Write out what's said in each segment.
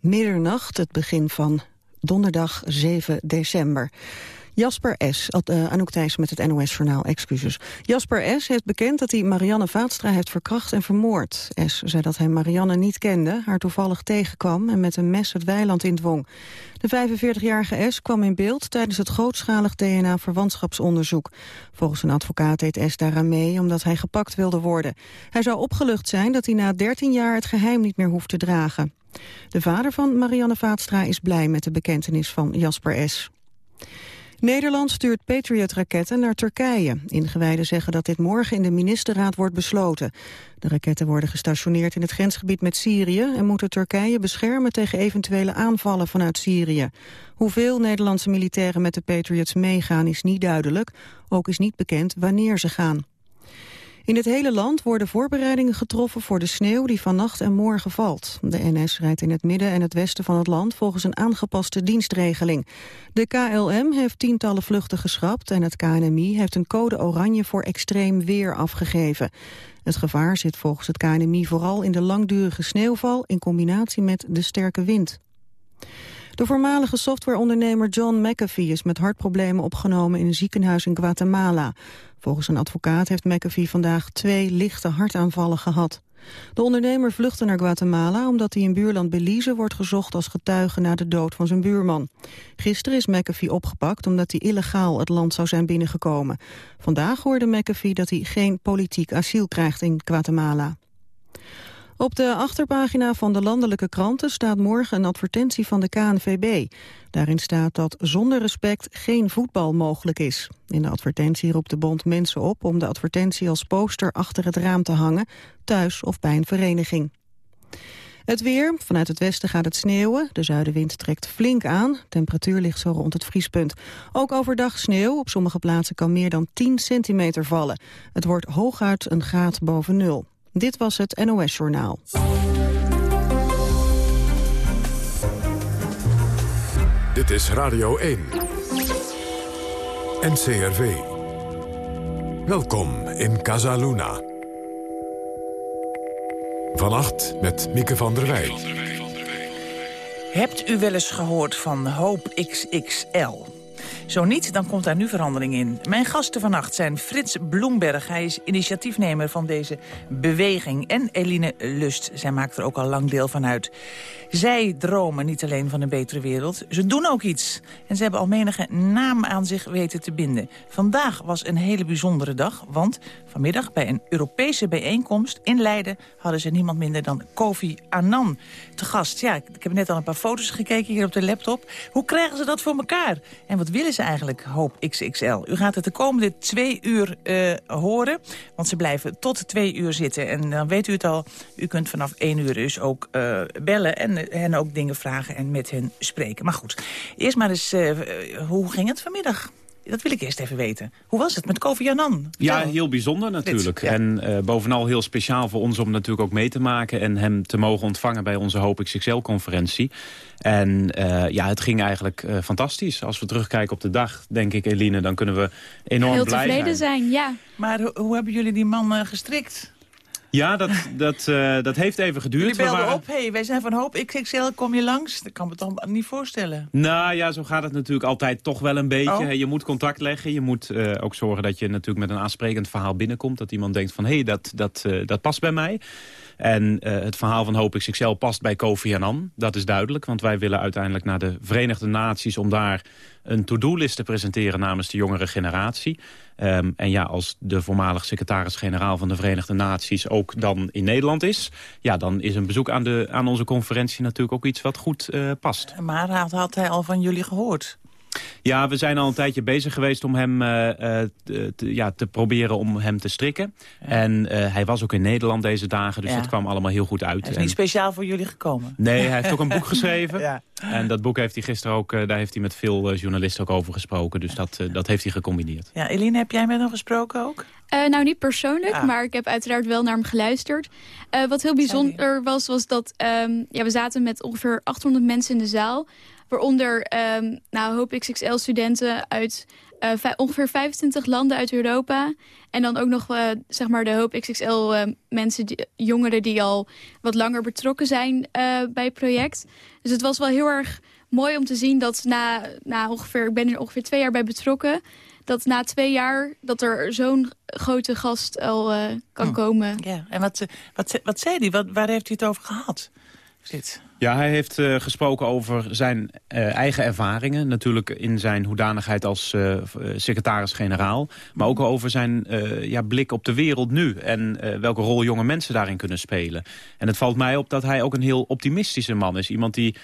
Middernacht, het begin van donderdag 7 december. Jasper S., uh, Anouk Thijs met het NOS-journaal, excuses. Jasper S. heeft bekend dat hij Marianne Vaatstra heeft verkracht en vermoord. S. zei dat hij Marianne niet kende, haar toevallig tegenkwam... en met een mes het weiland indwong. De 45-jarige S. kwam in beeld tijdens het grootschalig DNA-verwantschapsonderzoek. Volgens een advocaat deed S. daaraan mee omdat hij gepakt wilde worden. Hij zou opgelucht zijn dat hij na 13 jaar het geheim niet meer hoeft te dragen. De vader van Marianne Vaatstra is blij met de bekentenis van Jasper S. Nederland stuurt Patriot-raketten naar Turkije. Ingewijden zeggen dat dit morgen in de ministerraad wordt besloten. De raketten worden gestationeerd in het grensgebied met Syrië... en moeten Turkije beschermen tegen eventuele aanvallen vanuit Syrië. Hoeveel Nederlandse militairen met de Patriots meegaan is niet duidelijk. Ook is niet bekend wanneer ze gaan. In het hele land worden voorbereidingen getroffen voor de sneeuw die vannacht en morgen valt. De NS rijdt in het midden en het westen van het land volgens een aangepaste dienstregeling. De KLM heeft tientallen vluchten geschrapt en het KNMI heeft een code oranje voor extreem weer afgegeven. Het gevaar zit volgens het KNMI vooral in de langdurige sneeuwval in combinatie met de sterke wind. De voormalige softwareondernemer John McAfee is met hartproblemen opgenomen in een ziekenhuis in Guatemala. Volgens een advocaat heeft McAfee vandaag twee lichte hartaanvallen gehad. De ondernemer vluchtte naar Guatemala omdat hij in buurland Belize wordt gezocht als getuige na de dood van zijn buurman. Gisteren is McAfee opgepakt omdat hij illegaal het land zou zijn binnengekomen. Vandaag hoorde McAfee dat hij geen politiek asiel krijgt in Guatemala. Op de achterpagina van de landelijke kranten staat morgen een advertentie van de KNVB. Daarin staat dat zonder respect geen voetbal mogelijk is. In de advertentie roept de bond mensen op om de advertentie als poster achter het raam te hangen, thuis of bij een vereniging. Het weer. Vanuit het westen gaat het sneeuwen. De zuidenwind trekt flink aan. Temperatuur ligt zo rond het vriespunt. Ook overdag sneeuw. Op sommige plaatsen kan meer dan 10 centimeter vallen. Het wordt hooguit een graad boven nul. Dit was het NOS Journaal. Dit is Radio 1. NCRV. Welkom in Casaluna. Vannacht met Mieke van der Wij. Hebt u wel eens gehoord van Hoop XXL? Zo niet, dan komt daar nu verandering in. Mijn gasten vannacht zijn Frits Bloemberg. Hij is initiatiefnemer van deze beweging. En Eline Lust. Zij maakt er ook al lang deel van uit. Zij dromen niet alleen van een betere wereld. Ze doen ook iets. En ze hebben al menige naam aan zich weten te binden. Vandaag was een hele bijzondere dag. Want vanmiddag bij een Europese bijeenkomst in Leiden... hadden ze niemand minder dan Kofi Annan te gast. Ja, ik heb net al een paar foto's gekeken hier op de laptop. Hoe krijgen ze dat voor elkaar? En wat willen ze eigenlijk, Hoop XXL? U gaat het de komende twee uur uh, horen. Want ze blijven tot twee uur zitten. En dan weet u het al, u kunt vanaf één uur dus ook uh, bellen... en hen ook dingen vragen en met hen spreken. Maar goed, eerst maar eens, uh, hoe ging het vanmiddag? Dat wil ik eerst even weten. Hoe was het met Kofi Annan? Ja, heel bijzonder natuurlijk. En uh, bovenal heel speciaal voor ons om natuurlijk ook mee te maken... en hem te mogen ontvangen bij onze Hoop XXL-conferentie. En uh, ja, het ging eigenlijk uh, fantastisch. Als we terugkijken op de dag, denk ik, Eline... dan kunnen we enorm heel blij zijn. Heel tevreden zijn, ja. Maar hoe hebben jullie die man gestrikt? Ja, dat, dat, uh, dat heeft even geduurd. Jullie belden waren... op, hey, wij zijn van Hoop XXL, kom je langs? Dat kan me toch niet voorstellen. Nou ja, zo gaat het natuurlijk altijd toch wel een beetje. Oh. Je moet contact leggen, je moet uh, ook zorgen dat je natuurlijk met een aansprekend verhaal binnenkomt. Dat iemand denkt van, hé, hey, dat, dat, uh, dat past bij mij. En uh, het verhaal van Hoop XXL past bij Kofi Annan. Dat is duidelijk, want wij willen uiteindelijk naar de Verenigde Naties... om daar een to-do-list te presenteren namens de jongere generatie. Um, en ja, als de voormalig secretaris-generaal van de Verenigde Naties ook dan in Nederland is... ja, dan is een bezoek aan, de, aan onze conferentie natuurlijk ook iets wat goed uh, past. Maar had hij al van jullie gehoord? Ja, we zijn al een tijdje bezig geweest om hem uh, te, ja, te proberen om hem te strikken. Ja. En uh, hij was ook in Nederland deze dagen, dus ja. dat kwam allemaal heel goed uit. Hij is niet speciaal voor jullie gekomen? Nee, hij heeft ook een boek geschreven. ja. En dat boek heeft hij gisteren ook, daar heeft hij met veel journalisten ook over gesproken. Dus dat, dat heeft hij gecombineerd. Ja, Eline, heb jij met hem gesproken ook? Uh, nou, niet persoonlijk, ja. maar ik heb uiteraard wel naar hem geluisterd. Uh, wat heel bijzonder was, was dat um, ja, we zaten met ongeveer 800 mensen in de zaal. Waaronder um, nou, hoop XXL-studenten uit ongeveer 25 landen uit Europa. En dan ook nog zeg maar de Hoop XXL mensen, die, jongeren die al wat langer betrokken zijn bij het project. Dus het was wel heel erg mooi om te zien dat na, na ongeveer, ik ben er ongeveer twee jaar bij betrokken dat na twee jaar dat er zo'n grote gast al uh, kan oh. komen. Ja, en wat, wat, wat zei hij? Wat, waar heeft hij het over gehad? Dit? Ja, hij heeft uh, gesproken over zijn uh, eigen ervaringen. Natuurlijk in zijn hoedanigheid als uh, secretaris-generaal. Maar ook over zijn ja, blik op de wereld nu. En welke rol jonge mensen daarin kunnen spelen. En het valt mij op dat hij ook een heel optimistische man is. Iemand die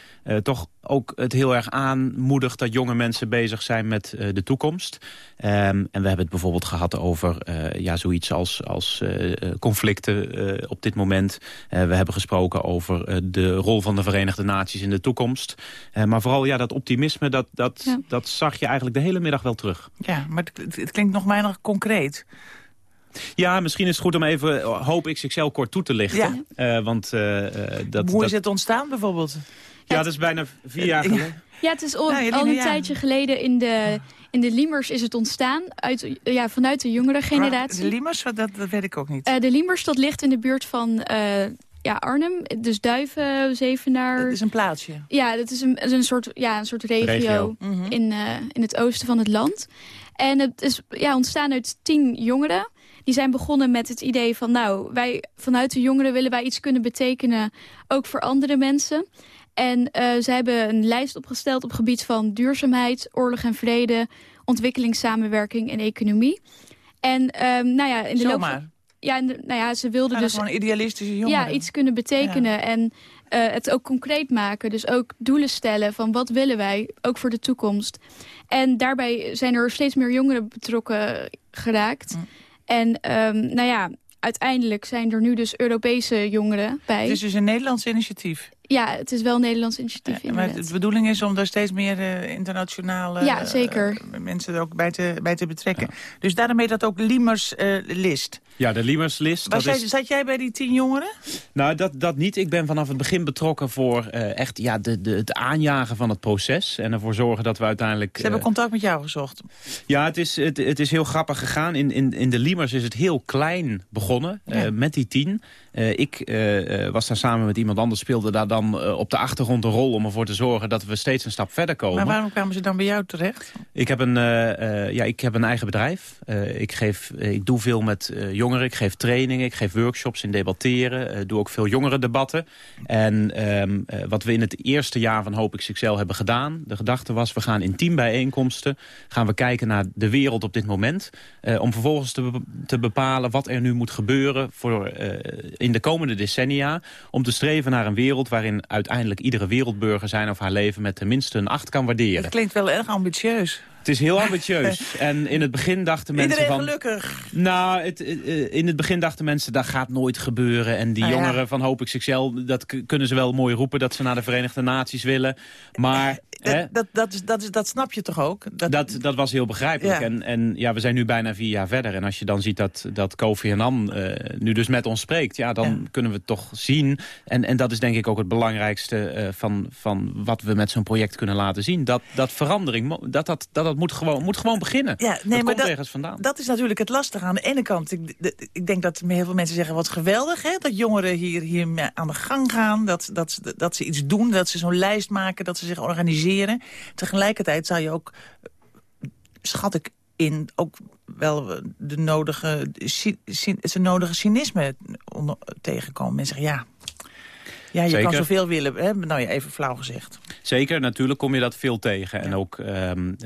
toch ook het heel erg aanmoedigt dat jonge mensen bezig zijn met de toekomst. Um, en we hebben het bijvoorbeeld gehad over ja, zoiets als, als conflicten op dit moment. we hebben gesproken over de rol van de Verenigde Naties in de toekomst. Uh, maar vooral ja, dat optimisme, dat, dat, dat zag je eigenlijk de hele middag wel terug. Ja, maar het, het klinkt nog weinig concreet. Ja, misschien is het goed om even eh, Hoop XXL kort toe te lichten. Ja. Uh, want, uh, dat, Hoe is het ontstaan bijvoorbeeld? Ja, dat is bijna vier jaar geleden. Ja, het is al, al een tijdje geleden in de, in de Limers is het ontstaan. Uit, ja, vanuit de jongere generatie. De Limers, dat, dat weet ik ook niet. de Limers, dat ligt in de buurt van ja, Arnhem, dus Duiven, Zevenaar. Het is een plaatsje. Ja, dat is een, een, soort, ja, een soort regio, mhm. in, uh, in het oosten van het land. En het is ja, ontstaan uit tien jongeren. Die zijn begonnen met het idee van... nou, wij vanuit de jongeren willen wij iets kunnen betekenen... ook voor andere mensen. En uh, ze hebben een lijst opgesteld op gebied van duurzaamheid... oorlog en vrede, ontwikkelingssamenwerking en economie. En um, nou ja, in de Zomaar. loop ja, nou ja, ze wilden dus... Gewoon idealistische jongeren. Ja, iets kunnen betekenen en uh, het ook concreet maken. Dus ook doelen stellen van wat willen wij, ook voor de toekomst. En daarbij zijn er steeds meer jongeren betrokken geraakt. Mm. En um, nou ja, uiteindelijk zijn er nu dus Europese jongeren bij. Het is dus een Nederlands initiatief? Ja, het is wel een Nederlands initiatief ja, Maar de bedoeling is om daar steeds meer uh, internationale ja, zeker. Uh, mensen er ook bij te, bij te betrekken. Dus daarmee dat ook Limers uh, list. Ja, de Limers list. dat is... Zat jij bij die tien jongeren? Nou, dat, dat niet. Ik ben vanaf het begin betrokken voor echt ja, de, de, het aanjagen van het proces. En ervoor zorgen dat we uiteindelijk... Ze hebben contact met jou gezocht. Ja, het is, het, het is heel grappig gegaan. In, in, in de Limers is het heel klein begonnen. Ja. met die tien. Ik was daar samen met iemand anders, speelde daar dan uh, op de achtergrond een rol om ervoor te zorgen dat we steeds een stap verder komen. Maar waarom kwamen ze dan bij jou terecht? Ik heb een, ja, ik heb een eigen bedrijf. ik, geef, ik doe veel met jongeren. Ik geef trainingen, ik geef workshops in debatteren. doe ook veel jongerendebatten. En ehm, wat we in het eerste jaar van Hoop XXL hebben gedaan... de gedachte was, we gaan in teambijeenkomsten... gaan we kijken naar de wereld op dit moment... om vervolgens te, te bepalen wat er nu moet gebeuren... Voor, in de komende decennia... om te streven naar een wereld waarin uiteindelijk iedere wereldburger zijn of haar leven met tenminste een acht kan waarderen. Dat klinkt wel erg ambitieus. Het is heel ambitieus. en in het begin dachten mensen Iedereen van... gelukkig. Nou, het, eh, in het begin dachten mensen, dat gaat nooit gebeuren. En die ah, jongeren van Hoop XXL, dat kunnen ze wel mooi roepen... dat ze naar de Verenigde Naties willen. Maar dat, dat, dat, is, dat, is, dat snap je toch ook? Dat, dat, was heel begrijpelijk. En, en ja, we zijn nu bijna vier jaar verder. En als je dan ziet dat, dat Kofi Annan uh, nu dus met ons spreekt... ja, dan kunnen we toch zien. En, en dat is denk ik ook het belangrijkste uh, van, van wat we met zo'n project kunnen laten zien. Dat, dat verandering, dat, dat, dat, dat moet, gewoon, moet gewoon beginnen. Ja, nee, dat maar komt ergens vandaan. Dat is natuurlijk het lastige. Aan de ene kant, ik, ik denk dat heel veel mensen zeggen... wat geweldig, hè, dat jongeren hier, hier aan de gang gaan. Dat, dat, dat ze iets doen, dat ze zo'n lijst maken, dat ze zich organiseren Tegelijkertijd zou je ook, schat ik in, ook wel de nodige, het nodige cynisme tegenkomen. Mensen zeggen, ja, ja, je Zeker. kan zoveel willen, hè? nou ja, even flauw gezegd. Zeker, natuurlijk kom je dat veel tegen. En ook, um,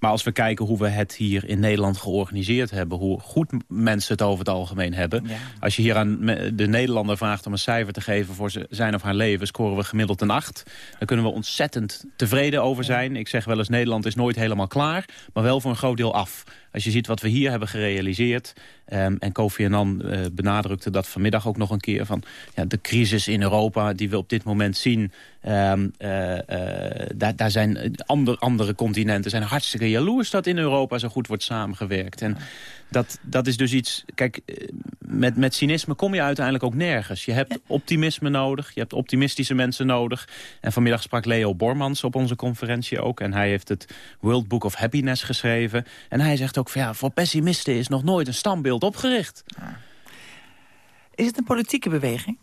maar als we kijken hoe we het hier in Nederland georganiseerd hebben... hoe goed mensen het over het algemeen hebben... als je hier aan de Nederlander vraagt om een cijfer te geven... voor zijn of haar leven, scoren we gemiddeld een 8. Dan kunnen we ontzettend tevreden over zijn. Ik zeg wel eens, Nederland is nooit helemaal klaar... maar wel voor een groot deel af. Als je ziet wat we hier hebben gerealiseerd... Um, en Kofi Annan uh, benadrukte dat vanmiddag ook nog een keer... van ja, de crisis in Europa die we op dit moment zien... Um, uh, uh, daar, daar zijn andere, andere continenten zijn hartstikke jaloers... dat in Europa zo goed wordt samengewerkt. En dat, dat is dus iets... Kijk, met, met cynisme kom je uiteindelijk ook nergens. Je hebt optimisme nodig, je hebt optimistische mensen nodig. En vanmiddag sprak Leo Bormans op onze conferentie ook. En hij heeft het World Book of Happiness geschreven. En hij zegt ook, van, ja, voor pessimisten is nog nooit een standbeeld opgericht. Is het een politieke beweging?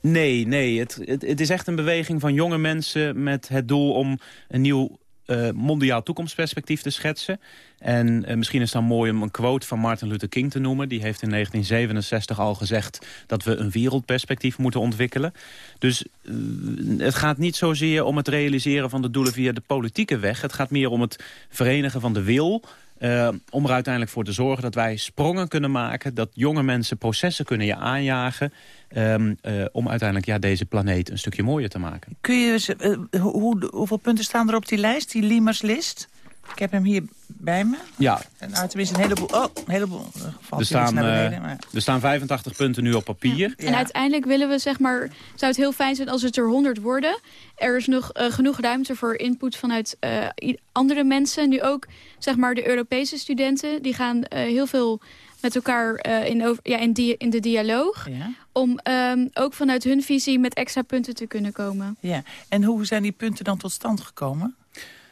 Nee, nee. Het, het, het, is echt een beweging van jonge mensen met het doel om een nieuw uh, mondiaal toekomstperspectief te schetsen. En uh, misschien is het dan mooi om een quote van Martin Luther King te noemen. Die heeft in 1967 al gezegd dat we een wereldperspectief moeten ontwikkelen. Dus uh, het gaat niet zozeer om het realiseren van de doelen via de politieke weg. Het gaat meer om het verenigen van de wil uh, om er uiteindelijk voor te zorgen dat wij sprongen kunnen maken... dat jonge mensen processen kunnen je aanjagen... Um, uh, om uiteindelijk ja, deze planeet een stukje mooier te maken. Kun je, uh, hoe, hoeveel punten staan er op die lijst, die Limers list? Ik heb hem hier bij me. Ja. En nou, tenminste een heleboel... Oh, een heleboel. Er staan, naar beneden, maar... er staan 85 punten nu op papier. Ja. En uiteindelijk willen we, zeg maar... zou het heel fijn zijn als het er 100 worden. Er is nog uh, genoeg ruimte voor input vanuit uh, andere mensen. Nu ook, zeg maar, de Europese studenten. Die gaan uh, heel veel met elkaar in, over, ja, in, die, in de dialoog. Ja. Om um, ook vanuit hun visie met extra punten te kunnen komen. Ja. En hoe zijn die punten dan tot stand gekomen?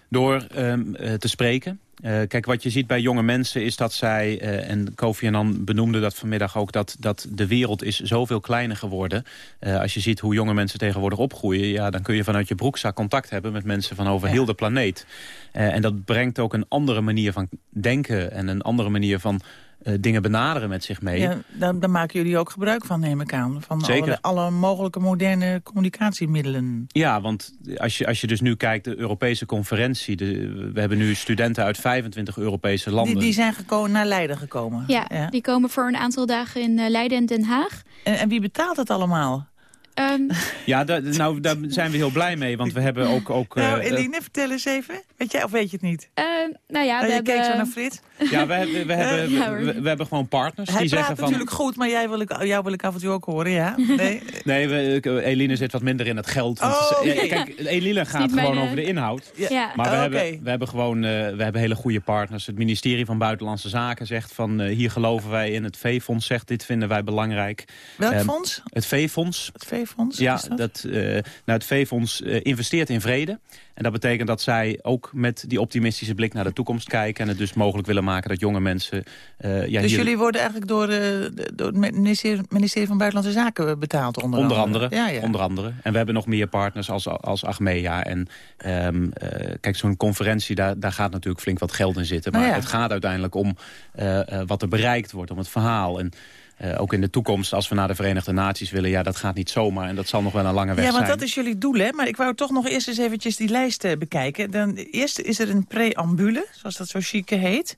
Door um, te spreken. Uh, kijk, wat je ziet bij jonge mensen is dat zij, uh, en Kofi Annan benoemde dat vanmiddag ook, dat, dat de wereld is zoveel kleiner geworden. Uh, als je ziet hoe jonge mensen tegenwoordig opgroeien, ja, dan kun je vanuit je broekzak contact hebben met mensen van over ja. heel de planeet. en dat brengt ook een andere manier van denken en een andere manier van uh, dingen benaderen met zich mee. Ja, daar, daar, maken jullie ook gebruik van, neem ik aan. Van Zeker. Alle, alle, mogelijke moderne communicatiemiddelen. Ja, want als je, als je dus nu kijkt, de Europese conferentie... De, we hebben nu studenten uit 25 Europese landen. Die, die zijn gekomen, naar Leiden gekomen? Ja, ja, die komen voor een aantal dagen in uh, Leiden en Den Haag. En, en wie betaalt het allemaal? Um... Ja, da, nou, daar zijn we heel blij mee, want we hebben ook... ook nou, uh, Eline, vertel eens even. Weet jij of weet je het niet? Uh, nou ja, nou, we je hebben... keek zo naar Frits. Ja, we, hebben, we, hebben, ja, we, we, hebben gewoon partners Hij die zeggen van... natuurlijk goed, maar jij wil ik, jou wil ik af en toe ook horen, ja? Nee, nee we, Eline zit wat minder in het geld. Oh, okay. Kijk, Eline gaat gewoon mijn, over de inhoud. Ja. Maar we, oh, hebben, we hebben gewoon uh, we hebben hele goede partners. Het ministerie van Buitenlandse Zaken zegt van... Uh, hier geloven wij in. Het V-fonds zegt dit vinden wij belangrijk. Welk um, fonds? Het V-fonds. Het V-fonds? Ja, dat? dat uh, nou, het V-fonds investeert in vrede. En dat betekent dat zij ook met die optimistische blik naar de toekomst kijken... en het dus mogelijk willen maken dat jonge mensen... Uh, ja, dus hier... jullie worden eigenlijk door, uh, door het ministerie, ministerie van Buitenlandse Zaken betaald? Onder, onder andere. andere. Ja, ja. onder andere. En we hebben nog meer partners als, als Achmea. En um, uh, kijk, zo'n conferentie, daar, daar gaat natuurlijk flink wat geld in zitten. Maar nou ja. het gaat uiteindelijk om wat er bereikt wordt, om het verhaal... En, uh, ook in de toekomst, als we naar de Verenigde Naties willen... ja, dat gaat niet zomaar en dat zal nog wel een lange weg zijn. Ja, want zijn. dat is jullie doel, hè? Maar ik wou toch nog eerst eens eventjes die lijst uh, bekijken. Dan, eerst is er een preambule, zoals dat zo chique heet.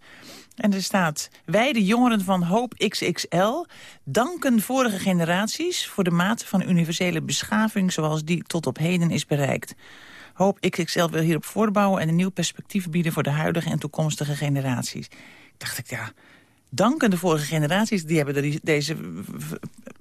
En er staat, wij de jongeren van Hoop XXL... danken vorige generaties voor de mate van universele beschaving... zoals die tot op heden is bereikt. Hoop XXL wil hierop voortbouwen... en een nieuw perspectief bieden voor de huidige en toekomstige generaties. Dacht ik, ja, danken de vorige generaties, die hebben er deze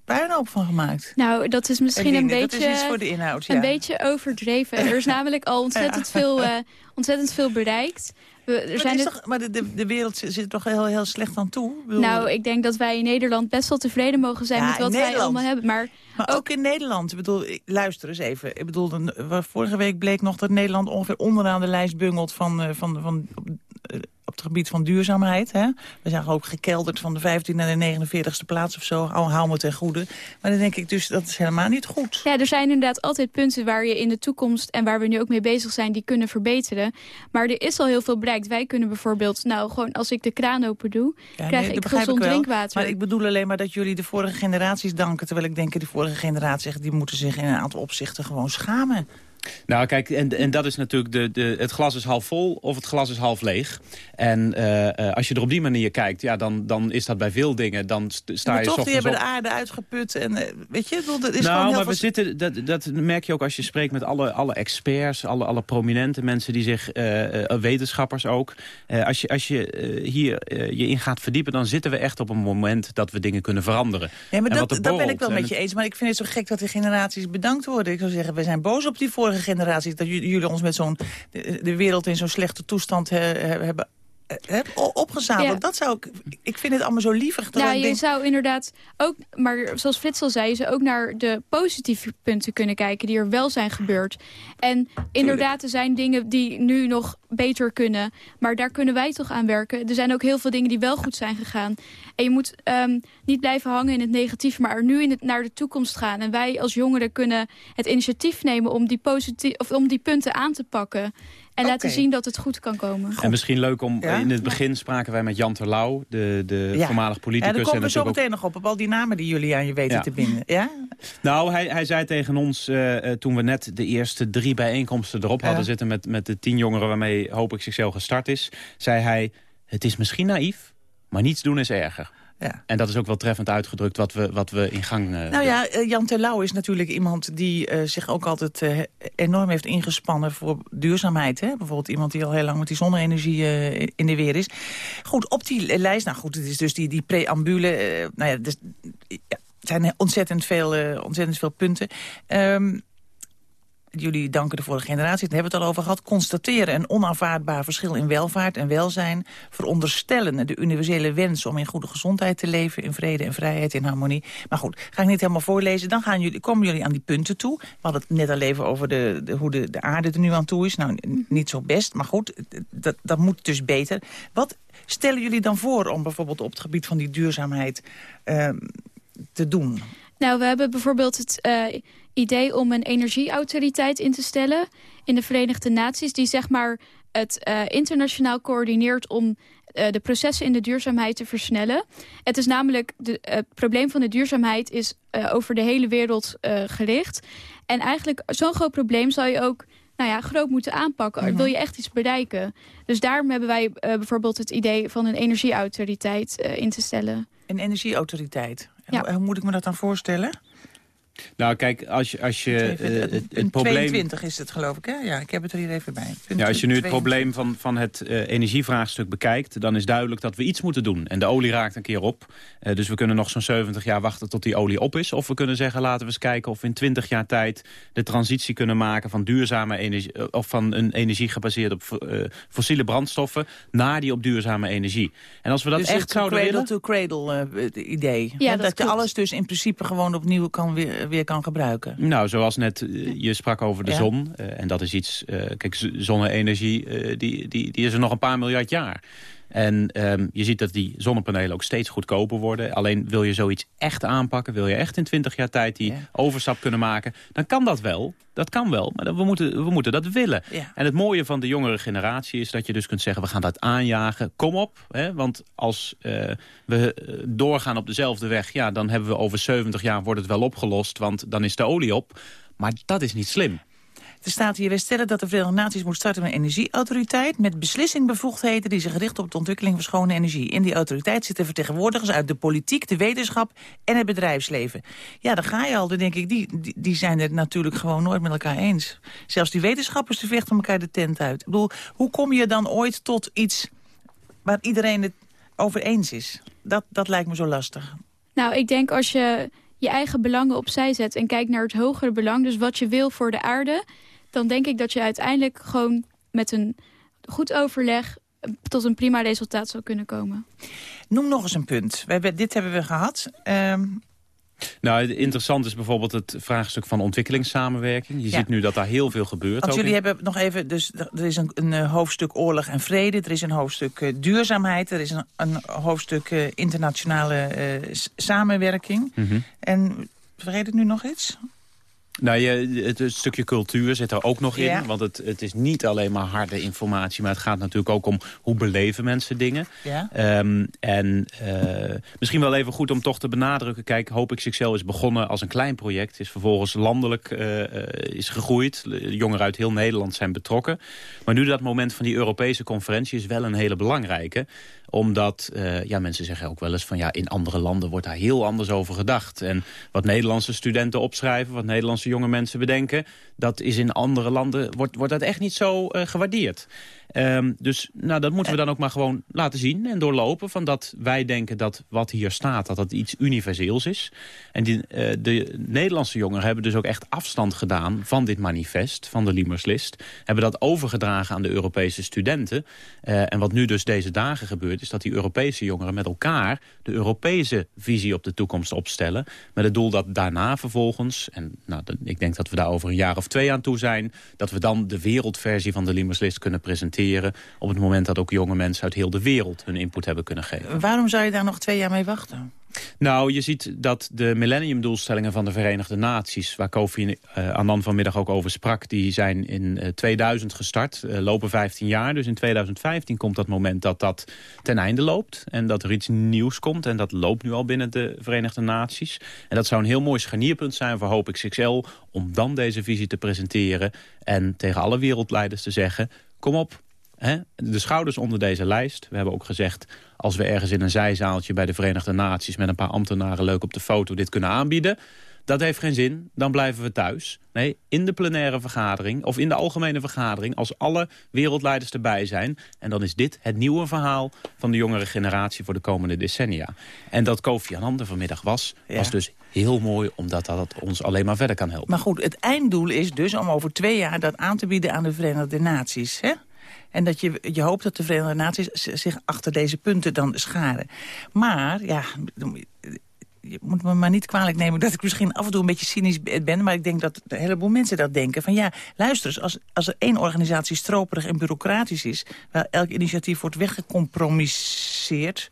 puinhoop van gemaakt. Nou, dat is misschien Eline, een beetje, dat is iets voor de inhoud, ja. een beetje overdreven. Er is namelijk al ontzettend, ja. veel, uh, ontzettend veel bereikt. We, er maar zijn toch, maar de, de, de wereld zit er toch heel, heel slecht aan toe? Bedoel... Nou, ik denk dat wij in Nederland best wel tevreden mogen zijn... ja, met wat wij allemaal hebben. Maar, maar ook, ook, in Nederland. Ik bedoel, luister eens even. Ik bedoel, de, vorige week bleek nog dat Nederland ongeveer onderaan de lijst bungelt... van, uh, van, van op het gebied van duurzaamheid. Hè? We zijn ook gekelderd van de 15e naar de 49e plaats of zo. Hou, hou me ten goede. Maar dan denk ik dus, dat is helemaal niet goed. Ja, er zijn inderdaad altijd punten waar je in de toekomst... en waar we nu ook mee bezig zijn, die kunnen verbeteren. Maar er is al heel veel bereikt. Wij kunnen bijvoorbeeld, nou, gewoon als ik de kraan open doe... Ja, krijg nee, ik gezond ik drinkwater. Maar ik bedoel alleen maar dat jullie de vorige generaties danken. Terwijl ik denk, die vorige generaties die moeten zich in een aantal opzichten gewoon schamen. Nou kijk, en, en dat is natuurlijk, de, de, het glas is half vol of het glas is half leeg. En uh, als je er op die manier kijkt, ja, dan, dan is dat bij veel dingen. Dan sta maar je toch, die hebben de aarde uitgeput. En, uh, weet je, dat is nou, maar we zitten, dat, dat merk je ook als je spreekt met alle, alle experts, alle, alle prominente mensen die zich, uh, wetenschappers ook. als je, als je hier je in gaat verdiepen, dan zitten we echt op een moment dat we dingen kunnen veranderen. Ja, maar dat, dat ben ik wel met je eens. Maar ik vind het zo gek dat die generaties bedankt worden. Ik zou zeggen, we zijn boos op die vorige generaties. Dat jullie ons met zo'n de, wereld in zo'n slechte toestand hebben heb opgezadeld. Dat zou ik, ik vind het allemaal zo lievig. Ja, je zou inderdaad ook, maar zoals Frits al zei, je ook naar de positieve punten kunnen kijken die er wel zijn gebeurd. En inderdaad, er zijn dingen die nu nog beter kunnen, maar daar kunnen wij toch aan werken. Er zijn ook heel veel dingen die wel goed zijn gegaan. En je moet um, niet blijven hangen in het negatief, maar er nu in het, naar de toekomst gaan. En wij als jongeren kunnen het initiatief nemen om die, positief, of om die punten aan te pakken. En laten zien dat het goed kan komen. En misschien leuk om, in het begin spraken wij met Jan Terlouw, de, de ja. voormalig politicus. Ja, daar komen we zo meteen nog op, op al die namen die jullie aan je weten te binden. Ja? Nou, hij, hij zei tegen ons, uh, toen we net de eerste drie bijeenkomsten erop hadden zitten... Met, met de tien jongeren waarmee Hoop ik zichzelf gestart is... zei hij, het is misschien naïef, maar niets doen is erger. Ja. En dat is ook wel treffend uitgedrukt wat we, wat we in gang uh, Nou ja, uh, Jan Terlouw is natuurlijk iemand die uh, zich ook altijd enorm heeft ingespannen voor duurzaamheid. Hè? Bijvoorbeeld iemand die al heel lang met die zonne-energie in de weer is. Goed, op die lijst, nou goed, het is dus die, die preambule. nou ja, dus, het zijn ontzettend veel, ontzettend veel punten. Um, jullie danken de vorige generatie, daar hebben we het al over gehad... constateren een onaanvaardbaar verschil in welvaart en welzijn... veronderstellen de universele wens om in goede gezondheid te leven... in vrede en vrijheid, in harmonie. Maar goed, ga ik niet helemaal voorlezen. Dan gaan jullie, komen jullie aan die punten toe. We hadden het net al even over de, de hoe de, de aarde er nu aan toe is. Nou, niet zo best, maar goed, dat, dat moet dus beter. Wat stellen jullie dan voor om bijvoorbeeld op het gebied van die duurzaamheid uh, te doen? Nou, we hebben bijvoorbeeld het... Uh, idee om een energieautoriteit in te stellen in de Verenigde Naties... die zeg maar het uh, internationaal coördineert om uh, de processen in de duurzaamheid te versnellen. Het is namelijk, de, het probleem van de duurzaamheid is uh, over de hele wereld gericht. En eigenlijk zo'n groot probleem zou je ook nou ja, groot moeten aanpakken. Mm -hmm. Wil je echt iets bereiken? Dus daarom hebben wij bijvoorbeeld het idee van een energieautoriteit in te stellen. Een energieautoriteit? Ja. Hoe moet ik me dat dan voorstellen? Nou, kijk, als je, als je het, het, het probleem... 22 is het, geloof ik, hè? Ja, ik heb het er hier even bij. ja, als je nu het probleem van, van het uh, energievraagstuk bekijkt... dan is duidelijk dat we iets moeten doen. En de olie raakt een keer op. Uh, dus we kunnen nog zo'n 70 jaar wachten tot die olie op is. Of we kunnen zeggen, laten we eens kijken of we in 20 jaar tijd... de transitie kunnen maken van duurzame energie... Eh, of van een energie gebaseerd op uh, fossiele brandstoffen... naar die op duurzame energie. En als we dat dus echt zouden willen... Dus cradle-to-cradle uh, idee. Ja, dat, dat je alles dus in principe gewoon opnieuw kan weer weer kan gebruiken. Nou, zoals net uh, je sprak over de ja. zon. Uh, en dat is iets... Kijk, zonne-energie die, die, die is er nog een paar miljard jaar. En um, je ziet dat die zonnepanelen ook steeds goedkoper worden. Alleen wil je zoiets echt aanpakken, wil je echt in 20 jaar tijd die ja. overstap kunnen maken, dan kan dat wel. Dat kan wel, maar we moeten, we moeten dat willen. Ja. En het mooie van de jongere generatie is dat je dus kunt zeggen... we gaan dat aanjagen, kom op. Hè? Want als uh, we doorgaan op dezelfde weg... Ja, dan hebben we over 70 jaar wordt het wel opgelost... want dan is de olie op. Maar dat is niet slim. Er staat hier, wij stellen dat de Verenigde Naties moet starten met een energieautoriteit... met beslissingbevoegdheden die zich richten op de ontwikkeling van schone energie. In die autoriteit zitten vertegenwoordigers uit de politiek, de wetenschap en het bedrijfsleven. Ja, dan ga je al, dan denk ik, die, die, die zijn het natuurlijk gewoon nooit met elkaar eens. Zelfs die wetenschappers die vechten elkaar de tent uit. Ik bedoel, hoe kom je dan ooit tot iets waar iedereen het over eens is? Dat, dat lijkt me zo lastig. Nou, ik denk als je je eigen belangen opzij zet en kijkt naar het hogere belang... dus wat je wil voor de aarde dan denk ik dat je uiteindelijk gewoon met een goed overleg tot een prima resultaat zou kunnen komen. Noem nog eens een punt. We hebben, dit hebben we gehad. Um... Nou, interessant is bijvoorbeeld het vraagstuk van ontwikkelingssamenwerking. Je ja. ziet nu dat daar heel veel gebeurt. Want jullie in. hebben nog even, dus er is een, een, eh, hoofdstuk oorlog en vrede, er is een hoofdstuk uh, duurzaamheid, er is een, een hoofdstuk uh, internationale samenwerking. Mm -hmm. En vergeet ik nu nog iets? Nou, je, het, stukje cultuur zit er ook nog in. Want het, het is niet alleen maar harde informatie... maar het gaat natuurlijk ook om hoe beleven mensen dingen. Ja. Ehm, en uh, misschien wel even goed om toch te benadrukken... kijk, Hoop XXL is begonnen als een klein project. Is vervolgens landelijk uh, is gegroeid. Jongeren uit heel Nederland zijn betrokken. Maar nu dat moment van die Europese conferentie... is wel een hele belangrijke omdat uh, ja, mensen zeggen ook wel eens van ja, in andere landen wordt daar heel anders over gedacht. En wat Nederlandse studenten opschrijven, wat Nederlandse jonge mensen bedenken... dat is in andere landen, wordt, wordt dat echt niet zo uh, gewaardeerd. Um, dus nou, dat moeten we dan ook maar gewoon laten zien en doorlopen. Van dat wij denken dat wat hier staat, dat dat iets universeels is. En die, uh, de Nederlandse jongeren hebben dus ook echt afstand gedaan van dit manifest, van de Liemerslist. Hebben dat overgedragen aan de Europese studenten. Uh, en wat nu dus deze dagen gebeurt, is dat die Europese jongeren met elkaar de Europese visie op de toekomst opstellen. Met het doel dat daarna vervolgens, en nou, ik denk dat we daar over een jaar of twee aan toe zijn, dat we dan de wereldversie van de Liemerslist kunnen presenteren op het moment dat ook jonge mensen uit heel de wereld hun input hebben kunnen geven. Waarom zou je daar nog twee jaar mee wachten? Nou, je ziet dat de millenniumdoelstellingen van de Verenigde Naties... waar Kofi uh, Annan vanmiddag ook over sprak... die zijn in uh, eh, 2000 gestart, uh, lopen 15 jaar. Dus in 2015 komt dat moment dat dat ten einde loopt... en dat er iets nieuws komt. En dat loopt nu al binnen de Verenigde Naties. En dat zou een heel mooi scharnierpunt zijn voor Hoop XXL... om dan deze visie te presenteren en tegen alle wereldleiders te zeggen... kom op, de schouders onder deze lijst. We hebben ook gezegd, als we ergens in een zijzaaltje bij de Verenigde Naties... met een paar ambtenaren leuk op de foto dit kunnen aanbieden... dat heeft geen zin, dan blijven we thuis. Nee, in de plenaire vergadering, of in de algemene vergadering... als alle wereldleiders erbij zijn. En dan is dit het nieuwe verhaal van de jongere generatie... voor de komende decennia. En dat Kofi Annan er vanmiddag was, was dus heel mooi... omdat dat ons alleen maar verder kan helpen. Maar goed, het einddoel is dus om over twee jaar dat aan te bieden aan de Verenigde Naties... Hè? En dat je, je hoopt dat de Verenigde Naties zich achter deze punten dan scharen. Maar, ja, je moet me maar niet kwalijk nemen dat ik misschien af en toe een beetje cynisch ben. Maar ik denk dat een heleboel mensen dat denken. Van ja, luister eens, als, als er één organisatie stroperig en bureaucratisch is... waar elk initiatief wordt weggecompromisseerd...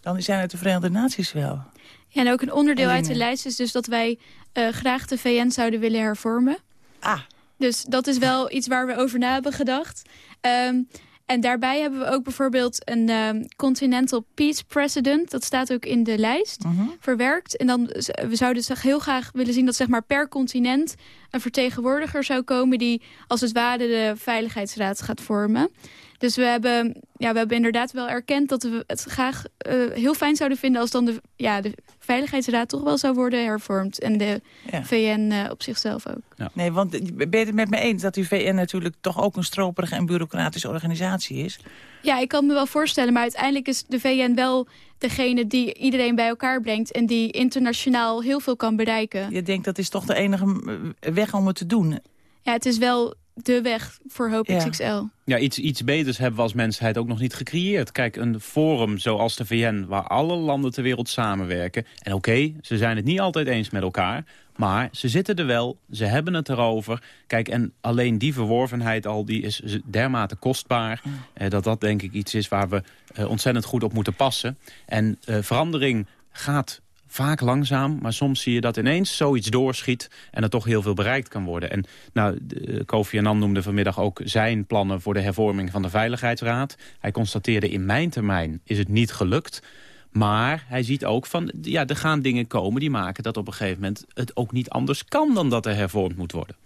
dan zijn het de Verenigde Naties wel. Ja, en ook een onderdeel uit de lijst is dus dat wij uh, graag de VN zouden willen hervormen. Ah. Dus dat is wel iets waar we over na hebben gedacht. Um, en daarbij hebben we ook bijvoorbeeld een um, Continental Peace President. Dat staat ook in de lijst uh mhm. -huh. verwerkt. En dan we zouden dus heel graag willen zien dat zeg maar, per continent een vertegenwoordiger zou komen... die als het ware de Veiligheidsraad gaat vormen. Dus we hebben, ja, we hebben inderdaad wel erkend dat we het graag uh, heel fijn zouden vinden... als dan de, ja, de Veiligheidsraad toch wel zou worden hervormd. En de VN uh, op zichzelf ook. Ja. Nee, want ben je het met me eens dat die VN natuurlijk toch ook een stroperige en bureaucratische organisatie is? Ja, ik kan me wel voorstellen, maar uiteindelijk is de VN wel degene die iedereen bij elkaar brengt... en die internationaal heel veel kan bereiken. Je denkt dat is toch de enige weg om het te doen? Ja, het is wel de weg voor Hoop XXL. Ja, iets, iets beters hebben we als mensheid ook nog niet gecreëerd. Kijk, een forum zoals de VN, waar alle landen ter wereld samenwerken. En oké, ze zijn het niet altijd eens met elkaar. Maar ze zitten er wel, ze hebben het erover. Kijk, en alleen die verworvenheid al, die is dermate kostbaar... Eh, dat dat denk ik iets is waar we eh, ontzettend goed op moeten passen. En eh, verandering gaat vaak langzaam, maar soms zie je dat ineens zoiets doorschiet... en er toch heel veel bereikt kan worden. En nou, Kofi Annan noemde vanmiddag ook zijn plannen voor de hervorming van de Veiligheidsraad. Hij constateerde in mijn termijn is het niet gelukt... Maar hij ziet ook van, ja, er gaan dingen komen die maken dat op een gegeven moment het ook niet anders kan dan dat er hervormd moet worden.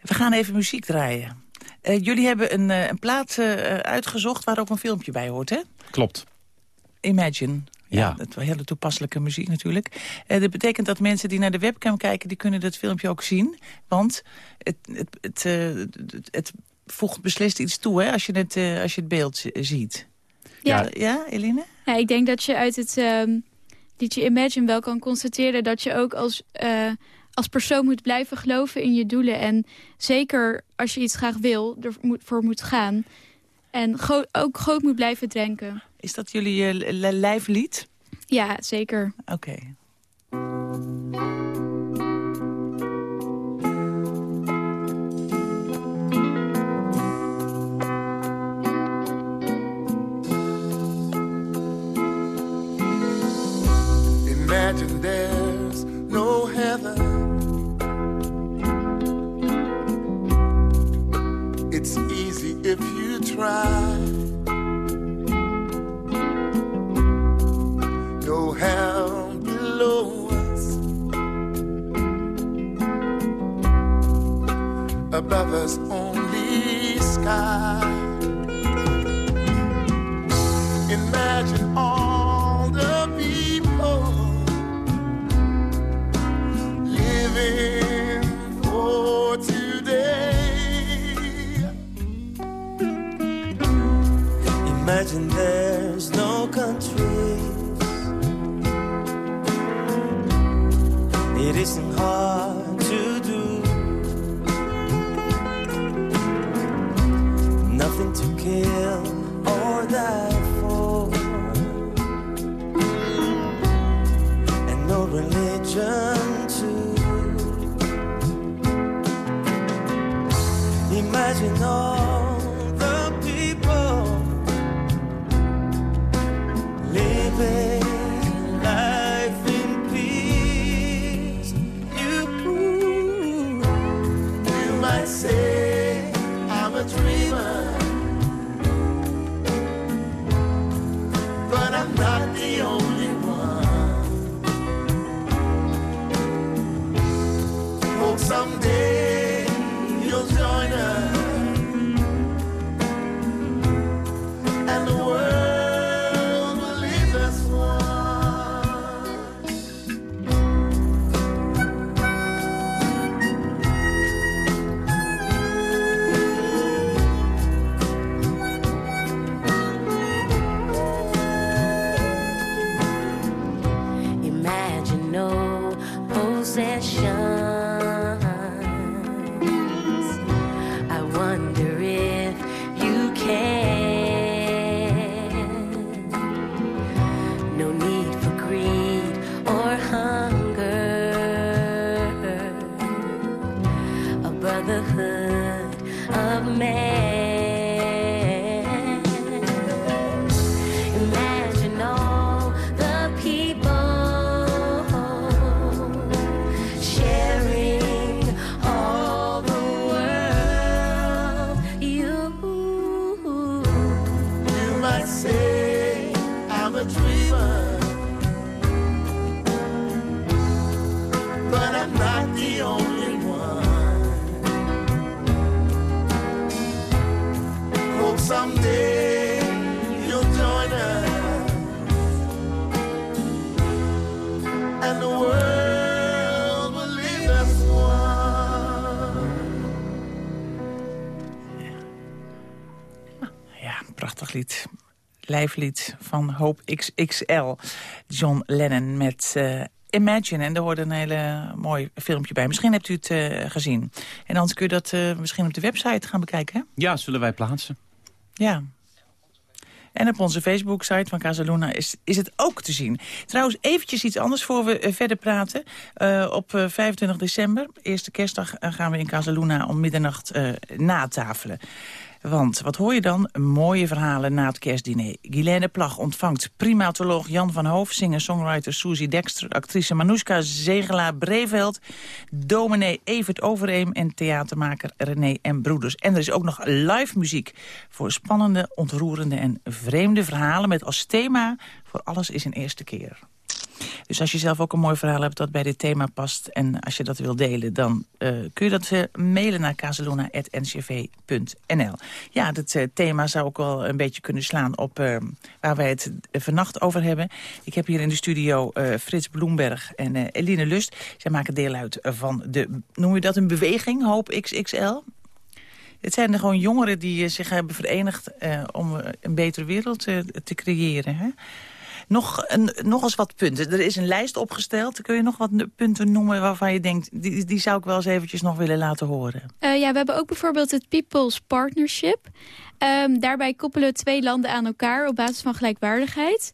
We gaan even muziek draaien. Uh, jullie hebben een, uh, een plaat uh, uitgezocht waar ook een filmpje bij hoort, hè? Klopt. Imagine. Ja, dat is hele toepasselijke muziek natuurlijk. Uh, dat betekent dat mensen die naar de webcam kijken... die kunnen dat filmpje ook zien. Want het, het, het, uh, het voegt beslist iets toe hè, als, je het, uh, als je het beeld ziet. Ja, ja Eline? Ja, ik denk dat je uit het um, liedje Imagine wel kan constateren... dat je ook als, als persoon moet blijven geloven in je doelen. En zeker als je iets graag wil, ervoor moet gaan... En ook goot moet blijven drinken. Is dat jullie eh, uh, lijflied? Ja, zeker. Oké. Okay. Imagine there's no heaven. It's easy if you try. No hell below us, above us only sky. Imagine all the people living for today. Imagine there's no countries. It isn't hard Lijflied van Hope XXL. John Lennon met eh, Imagine. En daar hoorde een hele mooi filmpje bij. Misschien hebt u het eh, gezien. En anders kun je dat eh, misschien op de website gaan bekijken. Hè? Ja, zullen wij plaatsen. Ja. En op onze Facebook-site van Casaluna is, is het ook te zien. Trouwens, eventjes iets anders voor we verder praten. Op eh, 25 december, eerste kerstdag, gaan we in Casaluna om middernacht natafelen. Want wat hoor je dan? Mooie verhalen na het kerstdiner. Guylaine Plag ontvangt primatoloog Jan van Hoof... singer-songwriter Susie Dexter, actrice Manoushka Zegela Breveld... dominee Evert Overeem en theatermaker René M. Broeders. En er is ook nog live muziek voor spannende, ontroerende en vreemde verhalen... met als thema voor alles is een eerste keer. Dus als je zelf ook een mooi verhaal hebt dat bij dit thema past... en als je dat wil delen, dan eh, kun je dat eh, mailen naar casaluna.ncv.nl. Ja, het eh, thema zou ook wel een beetje kunnen slaan op waar wij het vannacht over hebben. Ik heb hier in de studio Frits Bloemberg en Eline Lust. Zij maken deel uit van de, noem je dat een beweging, Hoop XXL? Het zijn gewoon jongeren die zich hebben verenigd om een betere wereld te creëren. Hè? Nog, een, nog eens wat punten. Er is een lijst opgesteld. Kun je nog wat punten noemen waarvan je denkt... die, die zou ik wel eens eventjes nog willen laten horen? Eh, ja, we hebben ook bijvoorbeeld het People's Partnership. Ehm, daarbij koppelen twee landen aan elkaar op basis van gelijkwaardigheid.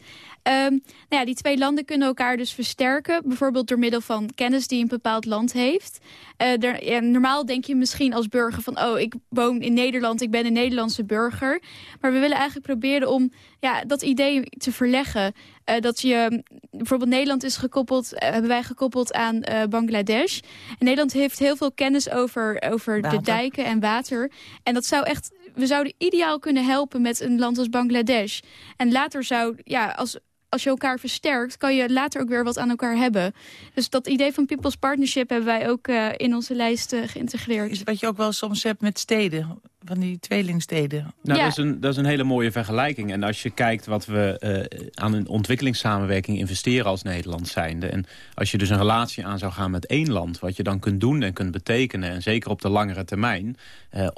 Ehm, nou ja, die twee landen kunnen elkaar dus versterken. Bijvoorbeeld door middel van kennis die een bepaald land heeft. Eh, ja, normaal denk je misschien als burger van... oh, ik woon in Nederland, ik ben een Nederlandse burger. Maar we willen eigenlijk proberen om ja, dat idee te verleggen. Uh, dat je, bijvoorbeeld Nederland is gekoppeld, uh, hebben wij gekoppeld aan uh, Bangladesh. En Nederland heeft heel veel kennis over, over de dijken en water. En dat zou echt, we zouden ideaal kunnen helpen met een land als Bangladesh. En later zou, ja, als als je elkaar versterkt, kan je later ook weer wat aan elkaar hebben. Dus dat idee van People's Partnership hebben wij ook uh, in onze lijst uh, geïntegreerd. Is wat je ook wel soms hebt met steden van die tweelingsteden. Nou, ja. dat, is een, dat is een hele mooie vergelijking. En als je kijkt wat we uh, aan een ontwikkelingssamenwerking investeren als Nederland zijnde... en als je dus een relatie aan zou gaan met één land... wat je dan kunt doen en kunt betekenen... en zeker op de langere termijn... Uh,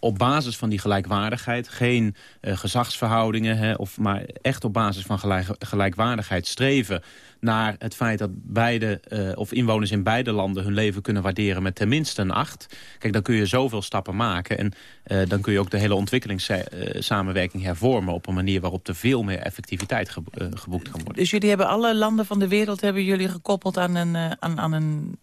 op basis van die gelijkwaardigheid, geen uh, gezagsverhoudingen... Hè, of maar echt op basis van gelijk, gelijkwaardigheid streven naar het feit dat beide, uh, of inwoners in beide landen hun leven kunnen waarderen met tenminste een acht. Kijk, dan kun je zoveel stappen maken. En uh, dan kun je ook de hele ontwikkelingssamenwerking hervormen op een manier waarop er veel meer effectiviteit ge uh, geboekt kan worden. Dus jullie hebben alle landen van de wereld hebben jullie gekoppeld aan een, aan, aan een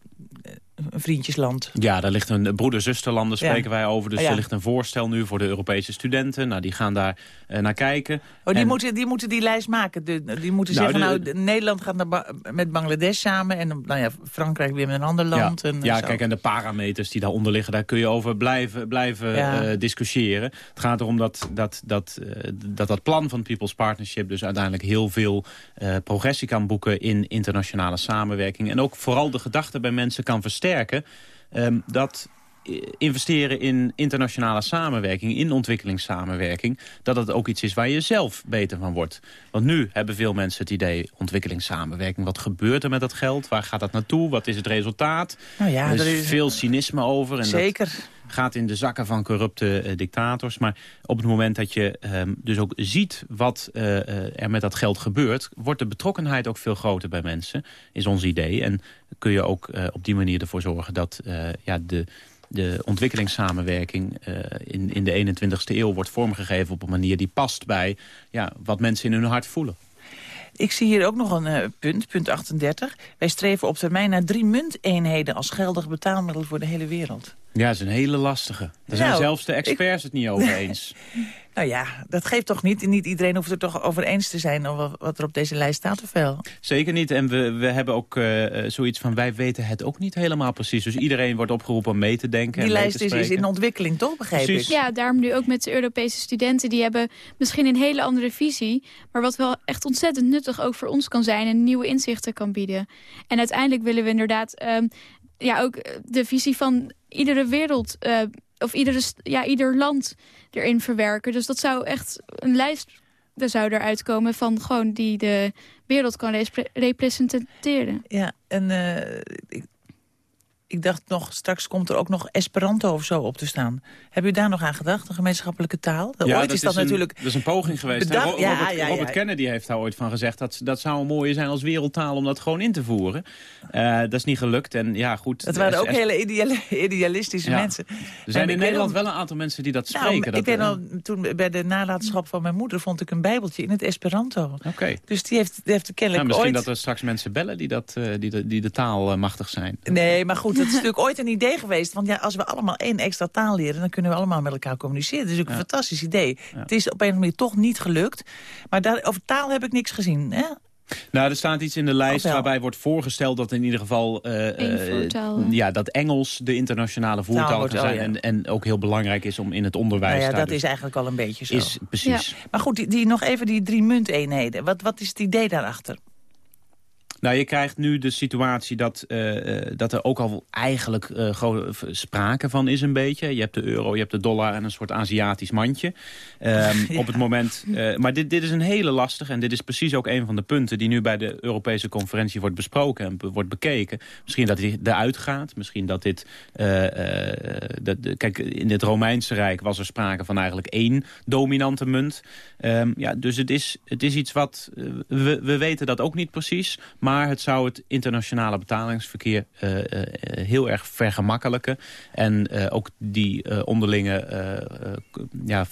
een vriendjesland. Ja, daar ligt een broeder-zusterlanden spreken ja. wij over. Dus ja. er ligt een voorstel nu voor de Europese studenten. Nou, die gaan daar naar kijken. Oh, die, en... moeten, die moeten die lijst maken. De, die moeten nou, zeggen, de, nou, Nederland gaat naar ba met Bangladesh samen. En nou ja, Frankrijk weer met een ander land. Ja, en, ja zo. kijk, en de parameters die daaronder liggen... daar kun je over blijven, blijven ja. uh, discussiëren. Het gaat erom dat dat, dat, uh, dat dat plan van People's Partnership... dus uiteindelijk heel veel uh, progressie kan boeken in internationale samenwerking. En ook vooral de gedachten bij mensen kan versterken... Um, dat investeren in internationale samenwerking, in ontwikkelingssamenwerking... dat het ook iets is waar je zelf beter van wordt. Want nu hebben veel mensen het idee, ontwikkelingssamenwerking... wat gebeurt er met dat geld? Waar gaat dat naartoe? Wat is het resultaat? Nou ja, er is, er is veel cynisme over. En Zeker. Dat gaat in de zakken van corrupte uh, dictators. Maar op het moment dat je um, dus ook ziet wat uh, uh, er met dat geld gebeurt... wordt de betrokkenheid ook veel groter bij mensen, is ons idee. En kun je ook op die manier ervoor zorgen dat ja, de de ontwikkelingssamenwerking uh, in, in de 21ste eeuw wordt vormgegeven op een manier die past bij ja, wat mensen in hun hart voelen. Ik zie hier ook nog een uh, punt, punt 38. Wij streven op termijn naar drie munteenheden als geldig betaalmiddel voor de hele wereld. Ja, dat is een hele lastige. Daar zijn Nou, zelfs de experts ik- het niet over eens. Nou ja, dat geeft toch niet. Niet iedereen hoeft het toch over eens te zijn over wat er op deze lijst staat, of wel? Zeker niet. En we, we hebben ook uh, zoiets van, wij weten het ook niet helemaal precies. Dus iedereen wordt opgeroepen om mee te denken. Die en mee lijst te is, in ontwikkeling, toch, begrijp Precies. ik? Ja, daarom nu ook met de Europese studenten. Die hebben misschien een hele andere visie. Maar wat wel echt ontzettend nuttig ook voor ons kan zijn. En nieuwe inzichten kan bieden. En uiteindelijk willen we inderdaad um, ja, ook de visie van iedere wereld... Uh, of iedere, ja, ieder land erin verwerken. Dus dat zou echt een lijst er zou eruit komen van gewoon die de wereld kan representeren. Ja, en uh, ik, ik dacht nog, straks komt er ook nog Esperanto of zo op te staan. Heb u daar nog aan gedacht, een gemeenschappelijke taal? Ja, ooit dat is dat een, natuurlijk... Dat is een poging geweest. bedacht, Robert, ja, ja, Robert Kennedy heeft daar ooit van gezegd... dat dat zou een mooie zijn als wereldtaal om dat gewoon in te voeren. Uh, dat is niet gelukt. En ja, goed. Dat waren ook hele ideali idealistische mensen. Er zijn in Nederland wel een aantal mensen die dat nou, spreken. Ik dat, weet al, toen bij de nalatenschap van mijn moeder vond ik een bijbeltje in het Esperanto. Oké. Okay. Dus die heeft, die heeft kennelijk nou, misschien ooit... dat er straks mensen bellen die, dat, uh, die, de, die de taal uh, machtig zijn. Nee, maar goed, dat is natuurlijk ooit een idee geweest. Want ja, als we allemaal één extra taal leren... dan kunnen we allemaal met elkaar communiceren. Dat is ook ja. een fantastisch idee. Ja. Het is op een of andere manier toch niet gelukt. Maar daar, over taal heb ik niks gezien. Hè? Nou, er staat iets in de lijst waarbij wordt voorgesteld dat in ieder geval... Uh, ja, dat Engels de internationale voertaal kan zijn. Oh, ja. en, en ook heel belangrijk is om in het onderwijs... Nou ja, dat dus is eigenlijk al een beetje zo. Is, precies. Ja. Maar goed, die, die, nog even die drie munteenheden. Wat, wat is het idee daarachter? Nou, je krijgt nu de situatie dat, uh, dat er ook al eigenlijk uh, sprake van is een beetje. Je hebt de euro, je hebt de dollar en een soort Aziatisch mandje. Um, ja. Op het moment, uh, maar dit, dit is een hele lastige en dit is precies ook een van de punten... die nu bij de Europese conferentie wordt besproken en wordt bekeken. Misschien dat dit eruit gaat, misschien dat dit... dat, kijk, in het Romeinse Rijk was er sprake van eigenlijk één dominante munt. Um, ja, dus het is, het is iets wat... we, we weten dat ook niet precies... Maar het zou het internationale betalingsverkeer uh, uh, heel erg vergemakkelijken. En ook die onderlinge, ja,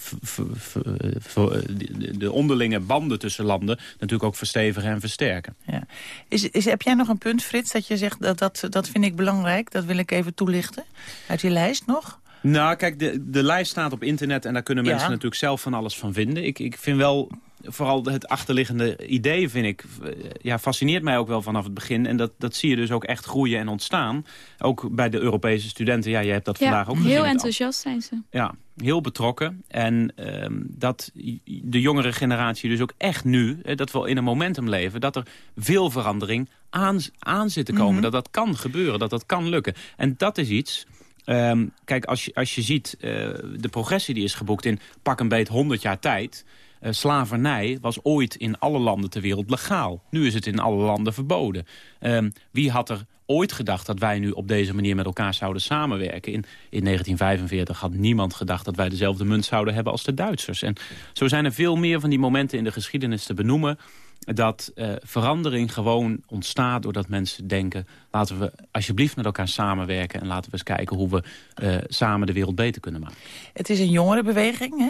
de onderlinge banden tussen landen natuurlijk ook verstevigen en versterken. Ja. Is, is, heb jij nog een punt, Frits, dat je zegt dat, dat dat vind ik belangrijk? Dat wil ik even toelichten. Uit je lijst nog? Nou, kijk, de, de lijst staat op internet en daar kunnen mensen ja. natuurlijk zelf van alles van vinden. Ik, ik vind wel vooral het achterliggende idee vind ik, eh, ja, fascineert mij ook wel vanaf het begin. En dat, dat zie je dus ook echt groeien en ontstaan. Ook bij de Europese studenten. Ja, je hebt dat vandaag ook gezien. heel enthousiast zijn ze. Ja, heel betrokken. En ehm, dat de jongere generatie dus ook echt nu, dat we in een momentum leven... dat er veel verandering aan, aan zit te komen. Mhm. Dat dat kan gebeuren, dat dat kan lukken. En dat is iets... ehm, kijk, als je, als je ziet eh, de progressie die is geboekt in pak een beet 100 jaar tijd... eh, slavernij was ooit in alle landen ter wereld legaal. Nu is het in alle landen verboden. Ehm, wie had er ooit gedacht dat wij nu op deze manier met elkaar zouden samenwerken? In, in 1945 had niemand gedacht dat wij dezelfde munt zouden hebben als de Duitsers. En zo zijn er veel meer van die momenten in de geschiedenis te benoemen dat eh, verandering gewoon ontstaat doordat mensen denken... laten we alsjeblieft met elkaar samenwerken... en laten we eens kijken hoe we eh, samen de wereld beter kunnen maken. Het is een jongerenbeweging, hè?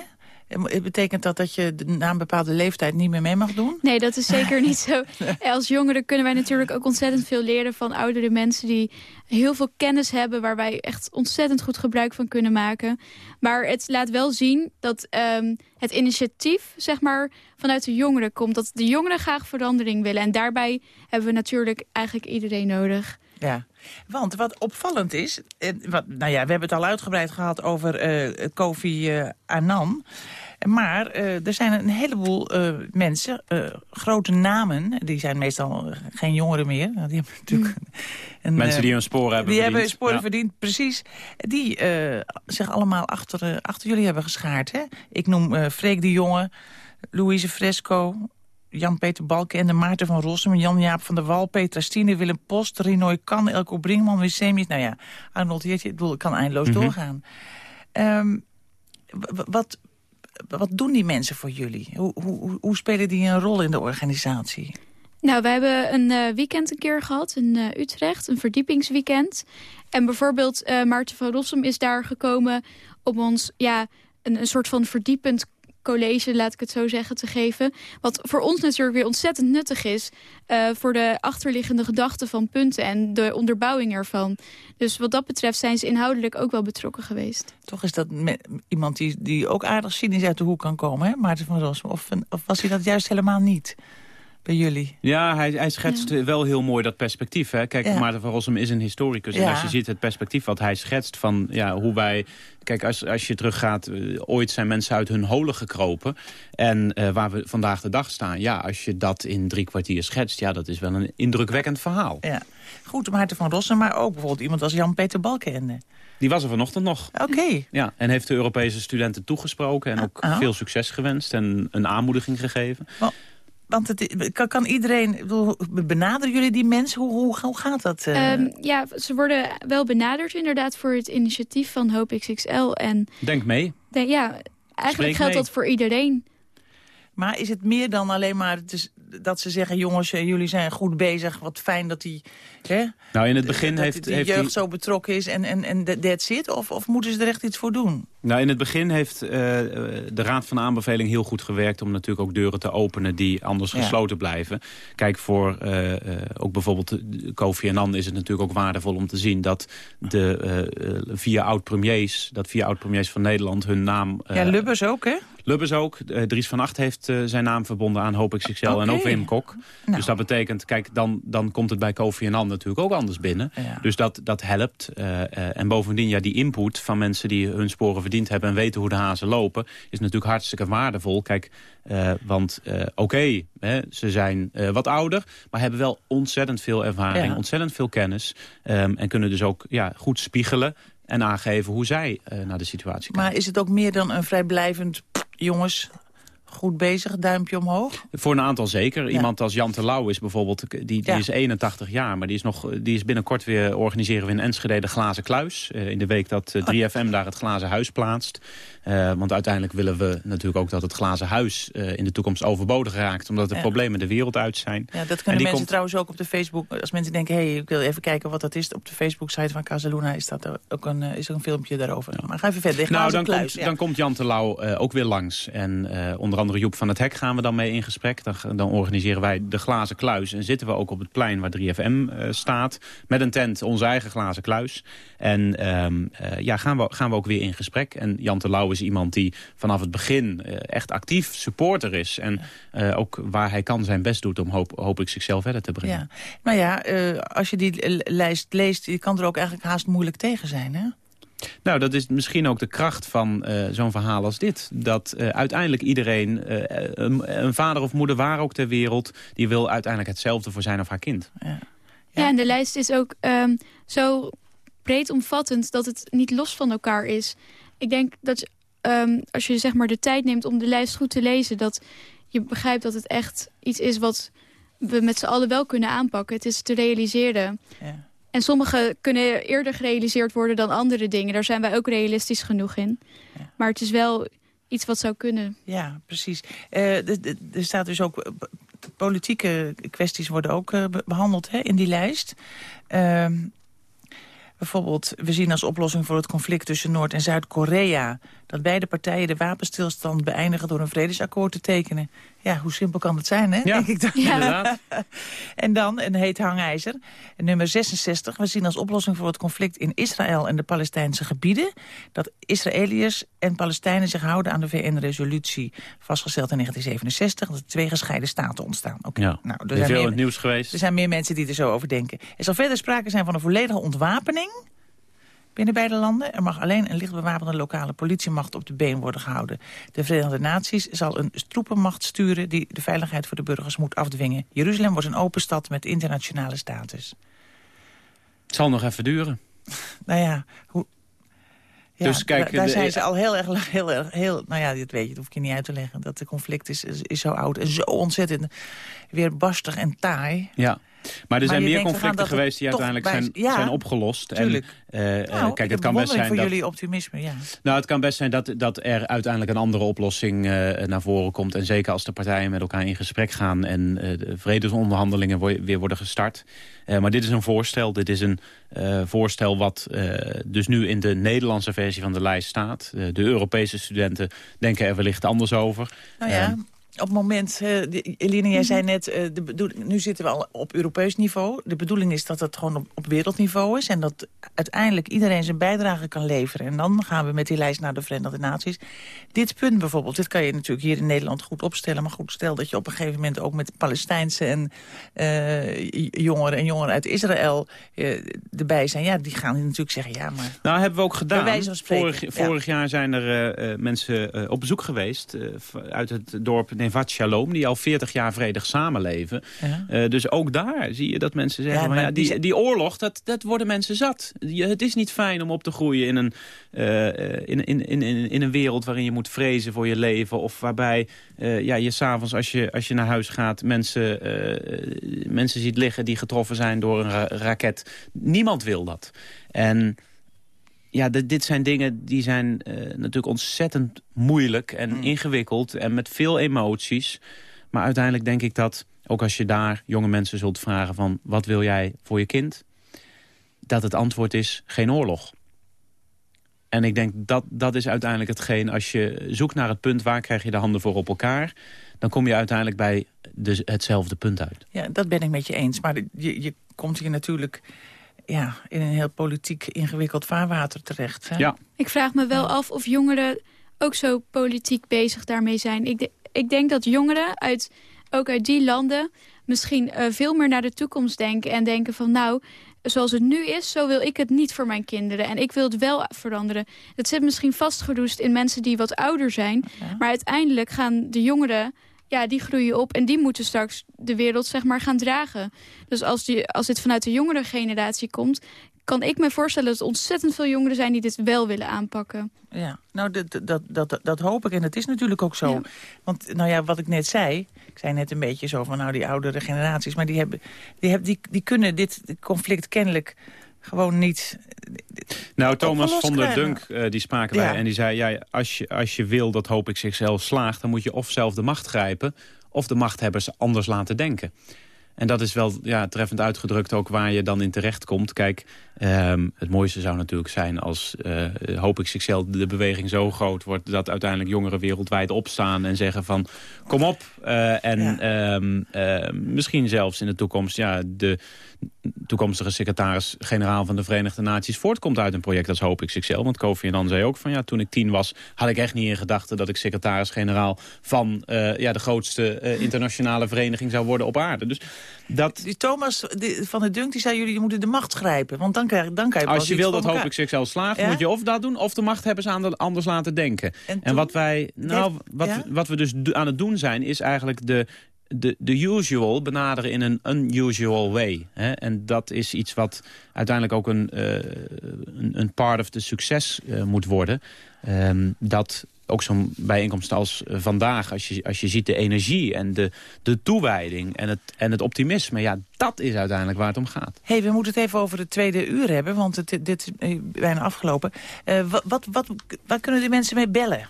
Betekent dat dat je na een bepaalde leeftijd niet meer mee mag doen? Nee, dat is zeker niet zo. Als jongeren kunnen wij natuurlijk ook ontzettend veel leren van oudere mensen die heel veel kennis hebben waar wij echt ontzettend goed gebruik van kunnen maken. Maar het laat wel zien dat ehm, het initiatief zeg maar vanuit de jongeren komt. Dat de jongeren graag verandering willen. En daarbij hebben we natuurlijk eigenlijk iedereen nodig. Ja, want wat opvallend is... eh, Wat, nou ja, we hebben het al uitgebreid gehad over eh, Kofi eh, Annan. Maar eh, er zijn een heleboel eh, mensen, eh, grote namen... die zijn meestal geen jongeren meer. Die hebben natuurlijk een, Mensen die hun sporen hebben die verdiend. hebben sporen Ja. verdiend, precies. Die eh, zich allemaal achter, eh, achter jullie hebben geschaard. Hè? Ik noem eh Freek de Jonge, Louise Fresco... Jan-Peter Balkenende, Maarten van Rossum, Jan-Jaap van der Wal... Petra Stine, Willem Post, Rinoy Kan, Elko Brinkman, Wissemius... Nou ja, Arnold Heertje, ik bedoel, ik kan eindeloos Mhm. doorgaan. Ehm, w- wat, wat doen die mensen voor jullie? Hoe, hoe, hoe spelen die een rol in de organisatie? Nou, we hebben een eh, weekend een keer gehad in eh, Utrecht, een verdiepingsweekend. En bijvoorbeeld eh, Maarten van Rossum is daar gekomen om ons ja, een, een soort van verdiepend college, laat ik het zo zeggen, te geven. Wat voor ons natuurlijk weer ontzettend nuttig is... eh, voor de achterliggende gedachten van punten en de onderbouwing ervan. Dus wat dat betreft zijn ze inhoudelijk ook wel betrokken geweest. Toch is dat iemand die, die ook aardig cynisch uit de hoek kan komen, hè? Maarten van Rossum. Of was hij dat juist helemaal niet bij jullie? Ja, hij, hij schetst wel heel mooi dat perspectief. Hè? Kijk, Ja. Maarten van Rossum is een historicus. En als je ziet het perspectief wat hij schetst van ja, hoe wij... Kijk, als, als je teruggaat, eh, ooit zijn mensen uit hun holen gekropen. En eh, waar we vandaag de dag staan, ja, als je dat in drie kwartier schetst... ja, dat is wel een indrukwekkend verhaal. Ja. Goed, Maarten van Rossum, maar ook bijvoorbeeld iemand als Jan-Peter Balkenende. Die was er vanochtend nog. Oké. Ja, en heeft de Europese studenten toegesproken... en ook Ah. veel succes gewenst en een aanmoediging gegeven. Want het, kan, kan iedereen, bedoel, benaderen jullie die mensen? Hoe, hoe, hoe gaat dat? eh? Ehm, ja, ze worden wel benaderd inderdaad voor het initiatief van Hoop XXL. En Denk mee. de- ja, eigenlijk Spreek geldt mee. dat voor iedereen. Maar is het meer dan alleen maar het is, dat ze zeggen... jongens, eh, jullie zijn goed bezig, wat fijn dat die, hè, Nou, in het begin dat heeft, die heeft jeugd zo betrokken is en, en, en that- that's it? Of, of moeten ze er echt iets voor doen? Nou, in het begin heeft eh, de Raad van Aanbeveling heel goed gewerkt... om natuurlijk ook deuren te openen die anders Ja. gesloten blijven. Kijk, voor eh, eh, ook bijvoorbeeld Kofi Annan is het natuurlijk ook waardevol om te zien... dat de vier oud-premiers, dat vier oud-premiers van Nederland hun naam... ja, Lubbers ook, hè? Lubbers ook. Dries van Acht heeft zijn naam verbonden aan Hoop XXL en ook. Wim Kok. Nou. Dus dat betekent, kijk, dan, dan komt het bij Kofi Annan natuurlijk ook anders binnen. Ja. Dus dat, dat helpt. Eh, eh, en bovendien, ja, die input van mensen die hun sporen verdiend hebben... en weten hoe de hazen lopen, is natuurlijk hartstikke waardevol. Kijk, eh, want oké, ze zijn wat ouder... maar hebben wel ontzettend veel ervaring, Ja. ontzettend veel kennis... ehm, en kunnen dus ook ja, goed spiegelen en aangeven hoe zij naar de situatie kijken. Maar is het ook meer dan een vrijblijvend... pff, jongens, goed bezig, duimpje omhoog? Voor een aantal zeker. Iemand als Jan Terlouw is bijvoorbeeld, die, die Ja. is 81 jaar. Maar die is, nog, die is binnenkort weer, organiseren we in Enschede de Glazen Kluis. eh, in de week dat eh, 3FM daar het Glazen Huis plaatst. Eh, want uiteindelijk willen we natuurlijk ook dat het Glazen Huis in de toekomst overbodig raakt. Omdat de Ja. problemen de wereld uit zijn. Ja, dat En kunnen mensen komt- trouwens ook op de Facebook... Als mensen denken, hé, hey, ik wil even kijken wat dat is... op de Facebook-site van Casaluna is, dat ook een, is ook een filmpje daarover. Maar ga even verder. Nou, Glazen dan kluis, komt, dan komt Jan Terlouw ook weer langs. En onder andere Joep van het Hek gaan we dan mee in gesprek. Dan, dan organiseren wij de glazen kluis. En zitten we ook op het plein waar 3FM staat. Met een tent, onze eigen glazen kluis. En ehm, ja, gaan, we, gaan we ook weer in gesprek. En Jan Terlouw is iemand die vanaf het begin echt actief supporter is. En ook waar hij kan zijn best doet om ik zichzelf verder te brengen. Ja. Nou ja, als je die lijst leest, je kan er ook eigenlijk haast moeilijk tegen zijn, hè? Nou, dat is misschien ook de kracht van uh, zo'n verhaal als dit. Dat uh, uiteindelijk iedereen, uh, een, een, vader of moeder waar ook ter wereld... die wil uiteindelijk hetzelfde voor zijn of haar kind. Ja, ja. en de lijst is ook um, zo breed omvattend dat het niet los van elkaar is. Ik denk dat um, als je zeg maar de tijd neemt om de lijst goed te lezen... dat je begrijpt dat het echt iets is wat we met z'n allen wel kunnen aanpakken. Het is te realiseren. Ja. En sommige kunnen eerder gerealiseerd worden dan andere dingen. Daar zijn wij ook realistisch genoeg in. Ja. Maar het is wel iets wat zou kunnen. Ja, precies. Uh, er staat dus ook... Eh, politieke kwesties worden ook uh, behandeld hè, in die lijst. Uh, bijvoorbeeld, we zien als oplossing voor het conflict tussen Noord- en Zuid-Korea... dat beide partijen de wapenstilstand beëindigen door een vredesakkoord te tekenen. Ja, hoe simpel kan het zijn, hè? Ja, denk ik dan. inderdaad. en dan een heet hangijzer. Nummer 66. We zien als oplossing voor het conflict in Israël en de Palestijnse gebieden... dat Israëliërs en Palestijnen zich houden aan de VN-resolutie... vastgesteld in 1967, dat er twee gescheiden staten ontstaan. Oké. Ja, nou, er zijn veel meer, het nieuws geweest. Er zijn meer mensen die er zo over denken. Er zal verder sprake zijn van een volledige ontwapening binnen beide landen. Er mag alleen een lichtbewapende lokale politiemacht op de been worden gehouden. De Verenigde Naties zal een troepenmacht sturen die de veiligheid voor de burgers moet afdwingen. Jeruzalem wordt een open stad met internationale status. Het zal nog even duren. nou ja, hoe, ja, dus kijk, daar zijn ze al heel erg, heel erg, heel, nou ja, dit weet je, dat hoef ik je niet uit te leggen. Dat de conflict is, is, is zo oud en zo ontzettend weer barstig en taai. Ja. Maar er zijn meer conflicten geweest die uiteindelijk zijn, zijn opgelost. En, uh, nou, kijk, het kan best zijn voor dat, jullie optimisme, ja. Nou, het kan best zijn dat, dat er uiteindelijk een andere oplossing uh, naar voren komt. En zeker als de partijen met elkaar in gesprek gaan en uh, de vredesonderhandelingen weer worden gestart. maar dit is een voorstel. Dit is een voorstel wat dus nu in de Nederlandse versie van de lijst staat. de Europese studenten denken er wellicht anders over. Nou ja, op het moment, uh, Eline, jij zei net, uh, de nu zitten we al op Europees niveau. De bedoeling is dat het gewoon op, op, wereldniveau is. En dat uiteindelijk iedereen zijn bijdrage kan leveren. En dan gaan we met die lijst naar de Verenigde Naties. Dit punt bijvoorbeeld, dit kan je natuurlijk hier in Nederland goed opstellen. Maar goed, stel dat je op een gegeven moment ook met Palestijnse en uh, jongeren en jongeren uit Israël erbij zijn. Ja, die gaan natuurlijk zeggen, ja, maar... Nou, hebben we ook gedaan. Vorig, vorig jaar zijn er mensen op bezoek geweest uit het dorp Nevat Shalom... die al 40 jaar vredig samenleven. Ja. Uh, dus ook daar zie je dat mensen zeggen... Ja, maar ja, die, die oorlog, dat, dat worden mensen zat. Je, het is niet fijn om op te groeien in een, uh, in, in, in, in een wereld... waarin je moet vrezen voor je leven... of waarbij uh, ja, je s'avonds als je, als je naar huis gaat... Mensen, mensen ziet liggen die getroffen zijn door een ra raket. Niemand wil dat. En ja, dit zijn dingen die zijn uh, natuurlijk ontzettend moeilijk en mm. ingewikkeld en met veel emoties. Maar uiteindelijk denk ik dat, ook als je daar jonge mensen zult vragen van wat wil jij voor je kind? Dat het antwoord is geen oorlog. En ik denk dat dat is uiteindelijk hetgeen, als je zoekt naar het punt waar krijg je de handen voor op elkaar, dan kom je uiteindelijk bij de, hetzelfde punt uit. Ja, dat ben ik met je eens. Maar je, je komt hier natuurlijk ja, in een heel politiek ingewikkeld vaarwater terecht. Hè? Ja. Ik vraag me wel af of jongeren ook zo politiek bezig daarmee zijn. Ik, ik denk dat jongeren, uit, ook uit die landen... misschien uh, veel meer naar de toekomst denken en denken van... nou, zoals het nu is, zo wil ik het niet voor mijn kinderen. En ik wil het wel veranderen. Het zit misschien vastgeroest in mensen die wat ouder zijn. Maar uiteindelijk gaan de jongeren ja, die groeien op en die moeten straks de wereld zeg maar, gaan dragen. Dus als, die, als dit vanuit de jongere generatie komt... kan ik me voorstellen dat er ontzettend veel jongeren zijn... die dit wel willen aanpakken. Ja, nou, dat, dat, dat, dat hoop ik. En dat is natuurlijk ook zo. Want, nou ja, wat ik net zei... ik zei net een beetje zo van, nou, die oudere generaties... maar die, hebben, die, hebben, die, die kunnen dit conflict kennelijk gewoon niet... Nou, Thomas van der Dunk, uh, die spraken wij. En die zei, ja, als, je, als je wil dat hoop ik zichzelf slaagt... dan moet je of zelf de macht grijpen... of de machthebbers anders laten denken. En dat is wel ja, treffend uitgedrukt ook waar je dan in terecht komt. Kijk, Ehm, het mooiste zou natuurlijk zijn als, uh, hoop ik zichzelf, de beweging zo groot wordt... dat uiteindelijk jongeren wereldwijd opstaan en zeggen van... kom op. Uh, en ehm, misschien zelfs in de toekomst ja, de toekomstige secretaris-generaal van de Verenigde Naties voortkomt uit een project als Hoop ik zichzelf. Want Kofi Annan zei ook van ja, toen ik tien was had ik echt niet in gedachten dat ik secretaris-generaal van uh, ja, de grootste uh, internationale vereniging zou worden op aarde. Dus dat... Die Thomas die, van het Dunk die zei jullie moeten de macht grijpen. Want dan, krijg, dan kan je Als je wil dat Hoop ik zichzelf slaagt, ja? moet je of dat doen of de macht hebben ze aan de, anders laten denken. En, en wat wij, nou, wat, ja? wat we dus aan het doen zijn, is eigenlijk de de, de usual benaderen in een unusual way. Hè? En dat is iets wat uiteindelijk ook een, uh, een, een, part of the succes uh, moet worden. Um, dat ook zo'n bijeenkomst als vandaag, als je, als je ziet de energie en de, de toewijding en het, en het optimisme, ja, dat is uiteindelijk waar het om gaat. hey, we moeten het even over het tweede uur hebben, want het, dit is bijna afgelopen. Wat, wat, wat, waar kunnen de mensen mee bellen?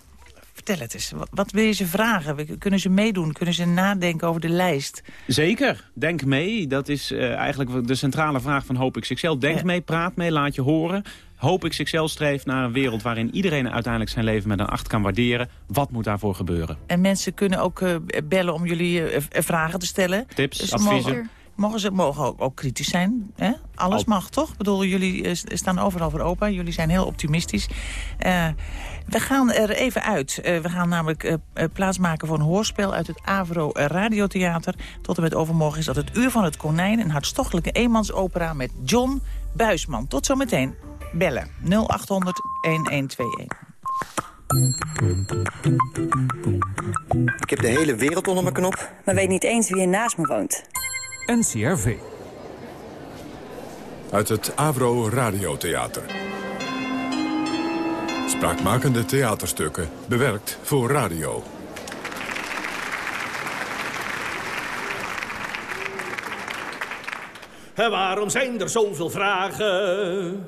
Vertel het eens. Wat, wat, wil je ze vragen? Kunnen ze meedoen? Kunnen ze nadenken over de lijst? Zeker. Denk mee. Dat is uh, eigenlijk de centrale vraag van Hoop XXL. Denk ja. mee, praat mee, laat je horen. Hoop XXL streeft naar een wereld waarin iedereen uiteindelijk zijn leven met een acht kan waarderen. Wat moet daarvoor gebeuren? En mensen kunnen ook uh, bellen om jullie uh, vragen te stellen. Tips, dus adviezen. Mogen, mogen ze mogen ook, ook kritisch zijn. Hè? Alles Al mag, toch? Ik bedoel, jullie staan overal voor open. Jullie zijn heel optimistisch. Uh, we gaan er even uit. Uh, we gaan namelijk uh, plaatsmaken voor een hoorspel uit het Avro Radiotheater. Tot en met overmorgen is dat het Uur van het Konijn. Een hartstochtelijke eenmansopera met John Buisman. Tot zometeen. Bellen 0800 1121. Ik heb de hele wereld onder mijn knop. Maar weet niet eens wie er naast me woont. NCRV. Uit het Avro Radiotheater. Spraakmakende theaterstukken, bewerkt voor radio. En waarom zijn er zoveel vragen?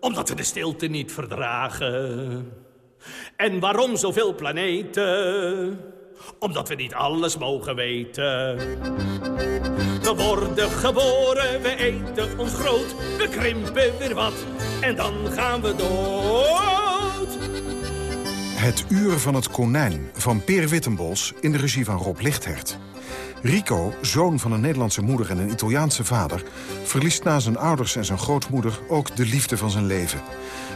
Omdat we de stilte niet verdragen. En waarom zoveel planeten? Omdat we niet alles mogen weten. We worden geboren, we eten ons groot. We krimpen weer wat en dan gaan we dood. Het Uur van het Konijn van Peer Wittenbos in de regie van Rob Lichthert. Rico, zoon van een Nederlandse moeder en een Italiaanse vader... verliest na zijn ouders en zijn grootmoeder ook de liefde van zijn leven.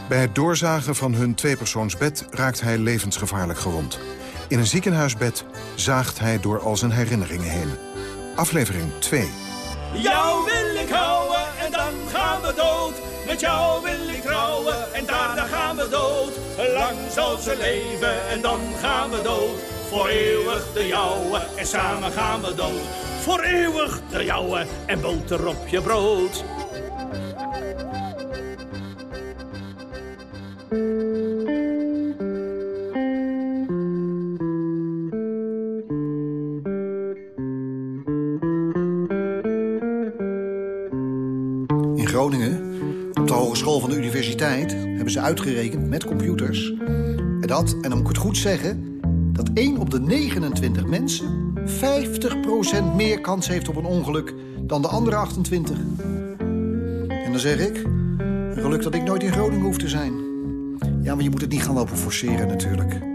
Bij het doorzagen van hun tweepersoonsbed raakt hij levensgevaarlijk gewond. In een ziekenhuisbed zaagt hij door al zijn herinneringen heen. Aflevering 2. Jou wil ik houden en dan gaan we dood. Met jou wil ik trouwen en daarna gaan we dood. Lang zal ze leven en dan gaan we dood. Voor eeuwig de jouwe en samen gaan we dood. Voor eeuwig de jouwe en boter op je brood. Van de Universiteit... hebben ze uitgerekend met computers... dat, en dan moet ik het goed zeggen... dat 1 op de 29 mensen 50% meer kans heeft op een ongeluk... dan de andere 28. En dan zeg ik... geluk dat ik nooit in Groningen hoef te zijn. Ja, maar je moet het niet gaan lopen forceren natuurlijk.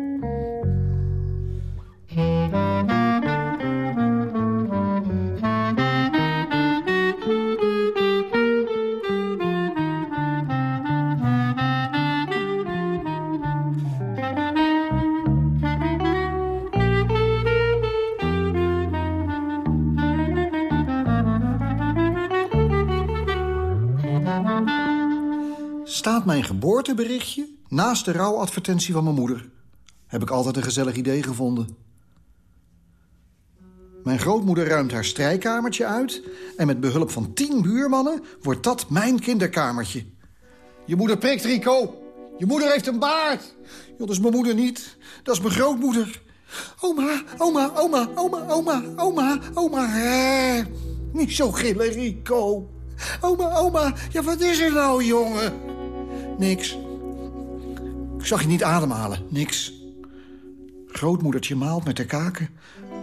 Geboorteberichtje naast de rouwadvertentie van mijn moeder. Heb ik altijd een gezellig idee gevonden. Mijn grootmoeder ruimt haar strijkamertje uit... en met behulp van tien buurmannen wordt dat mijn kinderkamertje. Je moeder prikt, Rico. Je moeder heeft een baard. Dat is mijn moeder niet. Dat is mijn grootmoeder. Oma, oma, oma, oma, oma, oma, oma. Eh, niet zo gillen, Rico. Oma, oma, ja, wat is er nou, jongen? Niks. Ik zag je niet ademhalen, niks. Grootmoedertje maalt met de kaken,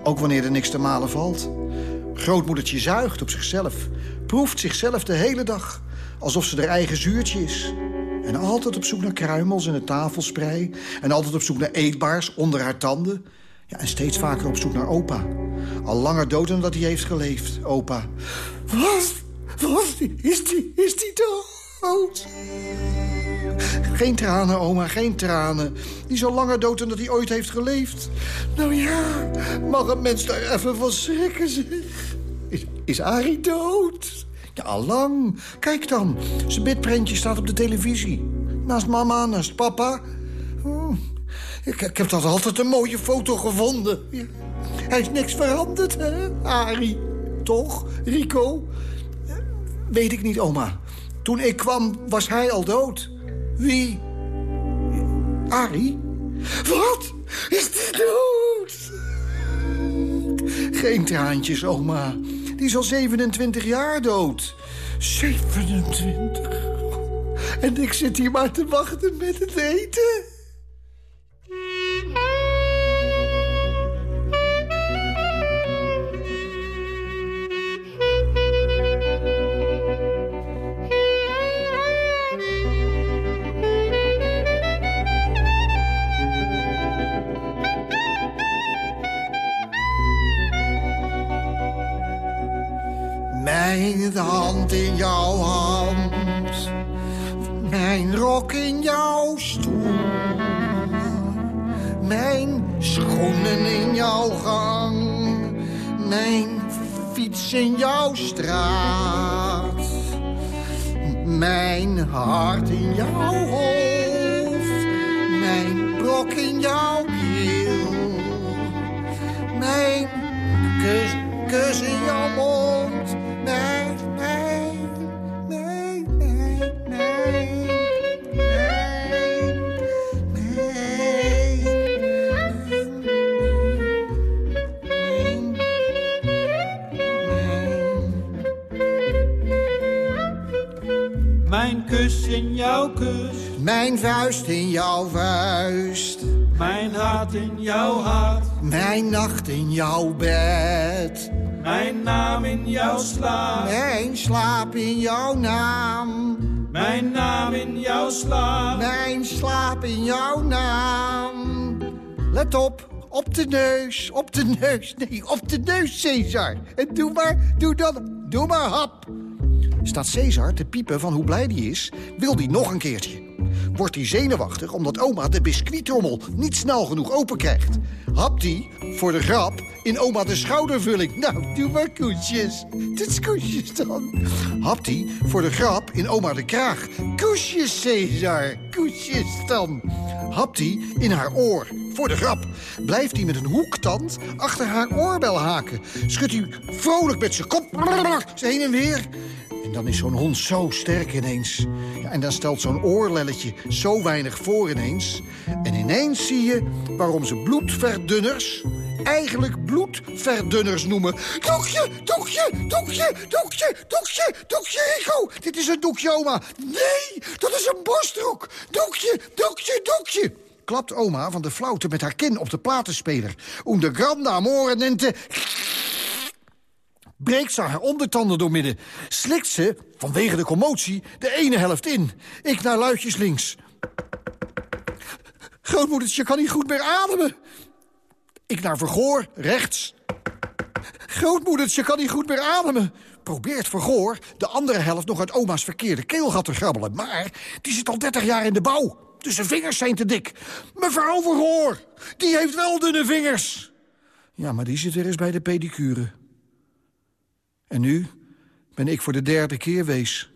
ook wanneer er niks te malen valt. Grootmoedertje zuigt op zichzelf, proeft zichzelf de hele dag. Alsof ze haar eigen zuurtje is. En altijd op zoek naar kruimels in het tafelsprei. En altijd op zoek naar eetbaars onder haar tanden. Ja, en steeds vaker op zoek naar opa. Al langer dood dan dat hij heeft geleefd, opa. Wat? Wat? Is die, is die dood? Geen tranen, oma, geen tranen. Die al langer dood dan dat hij ooit heeft geleefd. Nou ja, mag een mens daar even van schrikken, zeg. Is, is Arie dood? Ja, allang. Kijk dan, zijn bedprentje staat op de televisie. Naast mama, naast papa. Oh, ik, ik heb dat altijd een mooie foto gevonden. Hij is niks veranderd, hè, Arie? Toch, Rico? Weet ik niet, oma. Toen ik kwam, was hij al dood. Wie? Arie? Wat? Is die dood? Geen traantjes, oma. Die is al 27 jaar dood. 27? En ik zit hier maar te wachten met het eten. Jouw gang. Mijn fiets in jouw straat. Mijn hart in jouw hoofd. Mijn brok in jouw keel. Mijn kus, kus in jouw mond. Kus in jouw kus. Mijn vuist in jouw vuist. Mijn hart in jouw hart. Mijn nacht in jouw bed. Mijn naam in jouw slaap. Mijn slaap in jouw naam. Mijn naam in jouw slaap. Mijn slaap in jouw naam. Let op, op de neus, op de neus. Nee, op de neus, Caesar. En doe maar, doe dan, doe maar hap. Staat Caesar te piepen van hoe blij die is, wil die nog een keertje. Wordt hij zenuwachtig omdat oma de biscuitrommel niet snel genoeg open krijgt. Hapt hij, voor de grap, in oma de schoudervulling. Nou, doe maar koesjes. Dit koesjes dan. Hapt hij, voor de grap, in oma de kraag. Koesjes, Caesar. Koesjes dan. Hapt hij in haar oor. Voor de grap blijft hij met een hoektand achter haar oorbel haken. Schudt hij vrolijk met zijn kop ze heen en weer. En dan is zo'n hond zo sterk ineens. Ja, en dan stelt zo'n oorlelletje zo weinig voor ineens. En ineens zie je waarom ze bloedverdunners eigenlijk bloedverdunners noemen. Doekje, doekje, doekje, doekje, doekje, doekje, Rico. Dit is een doekje, oma. Nee, dat is een borstdoek. Doekje, doekje, doekje. Klapt oma van de flauwte met haar kin op de platenspeler. Om de grande amore nente breekt ze haar ondertanden doormidden. Slikt ze, vanwege de commotie, de ene helft in. Ik naar luidjes links. Grootmoedertje kan niet goed meer ademen. Ik naar Vergoor, rechts. Grootmoedertje kan niet goed meer ademen. Probeert Vergoor de andere helft nog uit oma's verkeerde keelgat te grabbelen. Maar die zit al 30 jaar in de bouw. Dus zijn vingers zijn te dik. Mevrouw Vergoor, die heeft wel dunne vingers. Ja, maar die zit weer eens bij de pedicure. En nu ben ik voor de derde keer wees.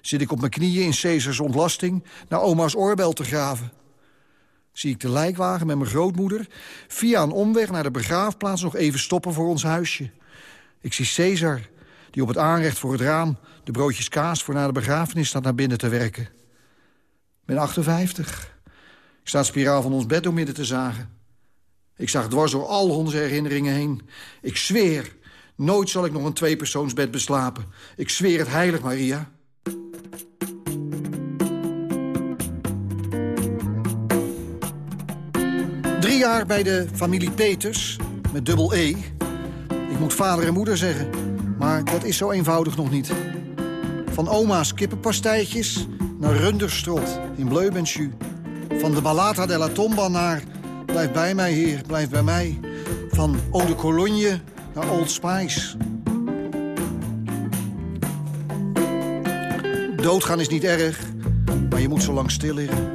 Zit ik op mijn knieën in Caesars ontlasting naar oma's oorbel te graven. Zie ik de lijkwagen met mijn grootmoeder via een omweg naar de begraafplaats nog even stoppen voor ons huisje. Ik zie Caesar, die op het aanrecht voor het raam de broodjes kaas voor na de begrafenis staat naar binnen te werken. Ik ben 58. Ik sta spiraal van ons bed door midden te zagen. Ik zag dwars door al onze herinneringen heen. Ik zweer, nooit zal ik nog een tweepersoonsbed beslapen. Ik zweer het heilig, Maria. Drie jaar bij de familie Peters, met dubbel E. Ik moet vader en moeder zeggen, maar dat is zo eenvoudig nog niet. Van oma's kippenpastijtjes naar runderstrot in Bleubensu. Van de Ballata della Tomba naar Blijf bij mij, heer, blijf bij mij. Van Eau de Cologne naar Old Spice. Doodgaan is niet erg, maar je moet zo lang stil liggen.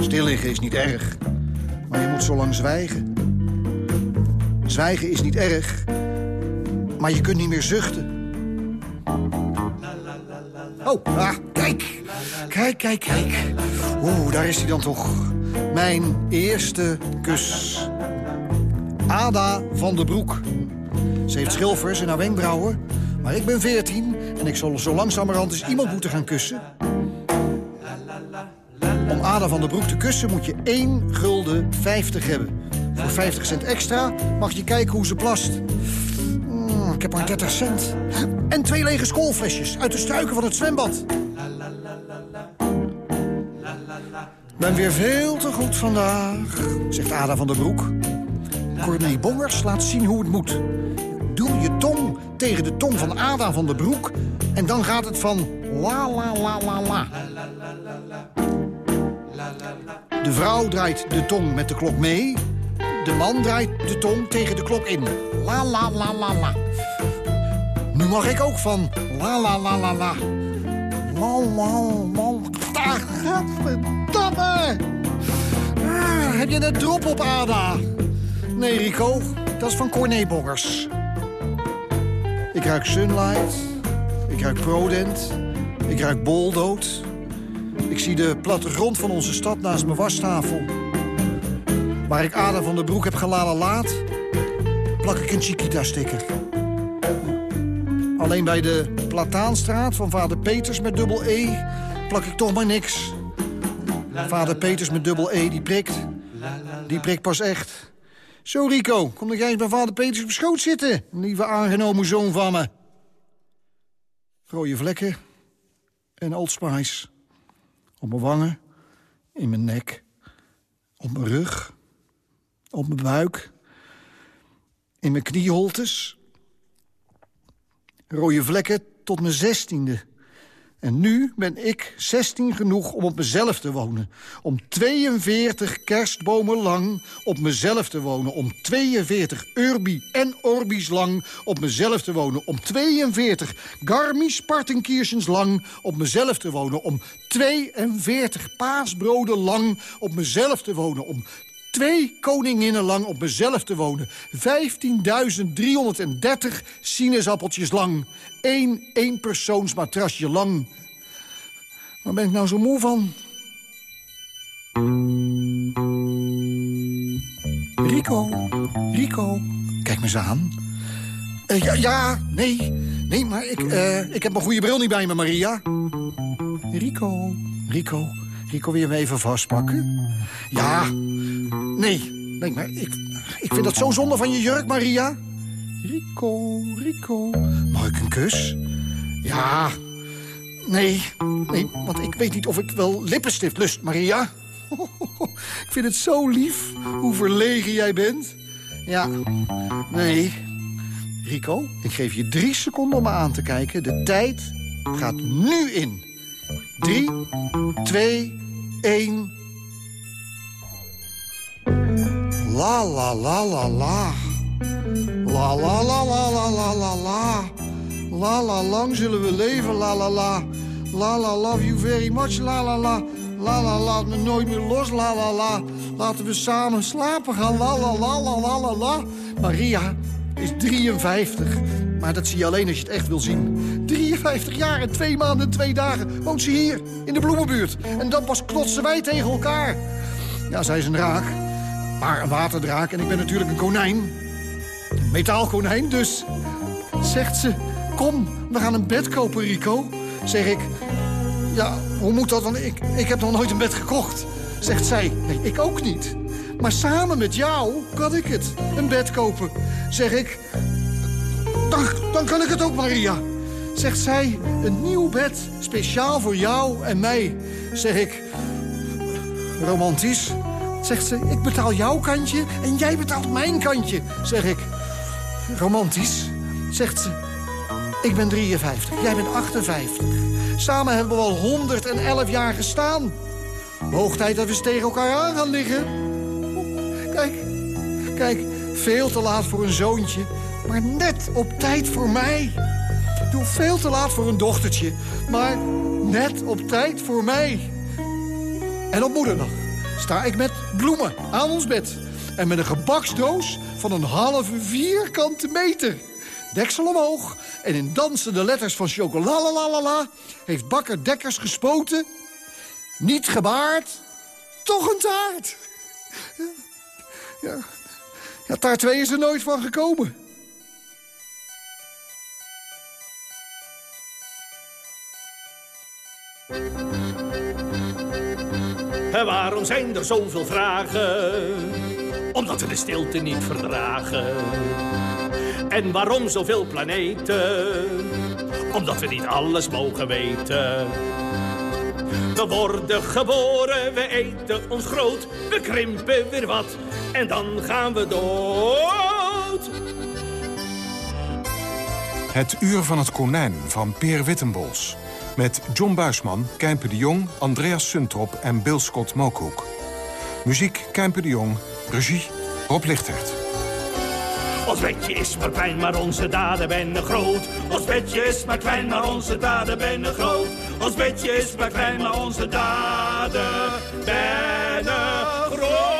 Stil liggen is niet erg, maar je moet zo lang zwijgen. Zwijgen is niet erg, maar je kunt niet meer zuchten. Oh, ah, kijk. Kijk, kijk, kijk. Oeh, daar is hij dan toch. Mijn eerste kus. Ada van der Broek. Ze heeft schilfers in haar wenkbrauwen. Maar ik ben veertien en ik zal zo langzamerhand eens iemand moeten gaan kussen. Om Ada van der Broek te kussen moet je 1 gulden 50 hebben. Voor 50 cent extra mag je kijken hoe ze plast. Mm, ik heb maar 30 cent. En twee lege schoolflesjes uit de struiken van het zwembad. Ik ben weer veel te goed vandaag, zegt Ada van der Broek. Corné Bongers laat zien hoe het moet. Doe je tong tegen de tong van Ada van der Broek... en dan gaat het van la la la la la. De vrouw draait de tong met de klok mee. De man draait de tong tegen de klok in. La la la la la. Nu mag ik ook van la la la la la. La la la. Godverdamme. Ah, heb je een drop op, Ada? Nee, Rico. Dat is van Corné Boggers. Ik ruik Sunlight. Ik ruik Prodent. Ik ruik Boldood. Ik zie de plattegrond van onze stad naast mijn wastafel. Waar ik Ada van der Broek heb geladen laat... plak ik een Chiquita-sticker. Alleen bij de Plataanstraat van vader Peters met dubbel E... plak ik toch maar niks. Vader Peters met dubbel E, die prikt. Die prikt pas echt. Zo, Rico, kom dan jij eens bij vader Peters op schoot zitten. Lieve aangenomen zoon van me. Rode vlekken en Old Spice. Op mijn wangen, in mijn nek, op mijn rug, op mijn buik, in mijn knieholtes. Rode vlekken tot mijn zestiende. En nu ben ik 16 genoeg om op mezelf te wonen. Om 42 kerstbomen lang op mezelf te wonen. Om 42 Urbi en Orbis lang op mezelf te wonen. Om 42 Garmis Partenkiersens lang op mezelf te wonen. Om 42 paasbroden lang op mezelf te wonen. Om twee koninginnen lang op mezelf te wonen. 15.330 sinaasappeltjes lang. Eén eenpersoonsmatrasje lang. Waar ben ik nou zo moe van? Rico, Rico, kijk me eens aan. Eh, ja, ja, nee, nee, maar ik, eh, ik heb mijn goede bril niet bij me, Maria. Rico, Rico, Rico, me even vastpakken? Ja, nee, nee, maar ik, ik vind dat zo zonde van je jurk, Maria. Rico, Rico, mag ik een kus? Ja, nee, nee, want ik weet niet of ik wel lippenstift lust, Maria. Ik vind het zo lief hoe verlegen jij bent. Ja, nee. Rico, ik geef je drie seconden om me aan te kijken. De tijd gaat nu in. Drie, twee, één. La la la la la. La la la la la la la la. La la lang zullen we leven, la la la. La la love you very much, la la la. La la laat me nooit meer los, la la la. Laten we samen slapen gaan, la la la la la la. Maria is 53. Maar dat zie je alleen als je het echt wil zien. 53 jaar en twee maanden en twee dagen woont ze hier, in de bloemenbuurt. En dan pas klotsen wij tegen elkaar. Ja, zij is een draak, maar een waterdraak. En ik ben natuurlijk een konijn. Metaalkonijn, dus zegt ze... Kom, we gaan een bed kopen, Rico. Zeg ik, ja, hoe moet dat? Want ik, ik heb nog nooit een bed gekocht. Zegt zij, nee, ik ook niet. Maar samen met jou kan ik het, een bed kopen. Zeg ik, dan, dan kan ik het ook, Maria. Zegt zij, een nieuw bed, speciaal voor jou en mij. Zeg ik, romantisch. Zegt ze, ik betaal jouw kantje en jij betaalt mijn kantje. Zeg ik, romantisch. Zegt ze, Ik ben 53, jij bent 58. Samen hebben we al 111 jaar gestaan. Hoog tijd dat we eens tegen elkaar aan gaan liggen. Kijk, kijk, veel te laat voor een zoontje, maar net op tijd voor mij. Doe veel te laat voor een dochtertje, maar net op tijd voor mij. En op moederdag sta ik met bloemen aan ons bed. En met een gebaksdoos van een halve vierkante meter. Deksel omhoog en in dansende letters van chocolalalala... heeft bakker Dekkers gespoten. Niet gebaard, toch een taart. Ja, ja taart 2 is er nooit van gekomen. Waarom zijn er zoveel vragen? Omdat we de stilte niet verdragen. En waarom zoveel planeten? Omdat we niet alles mogen weten. We worden geboren, we eten ons groot, we krimpen weer wat en dan gaan we dood. Het Uur van het Konijn van Peer Wittenbols. Met John Buisman, Kijmpe de Jong, Andreas Suntrop en Bill Scott Mookhoek. Muziek Kijmpe de Jong, regie Rob Lichtert. Ons bedje is maar klein, maar onze daden ben groot. Ons bedje is maar klein, maar onze daden ben groot. Ons bedje is maar klein, maar onze daden ben groot.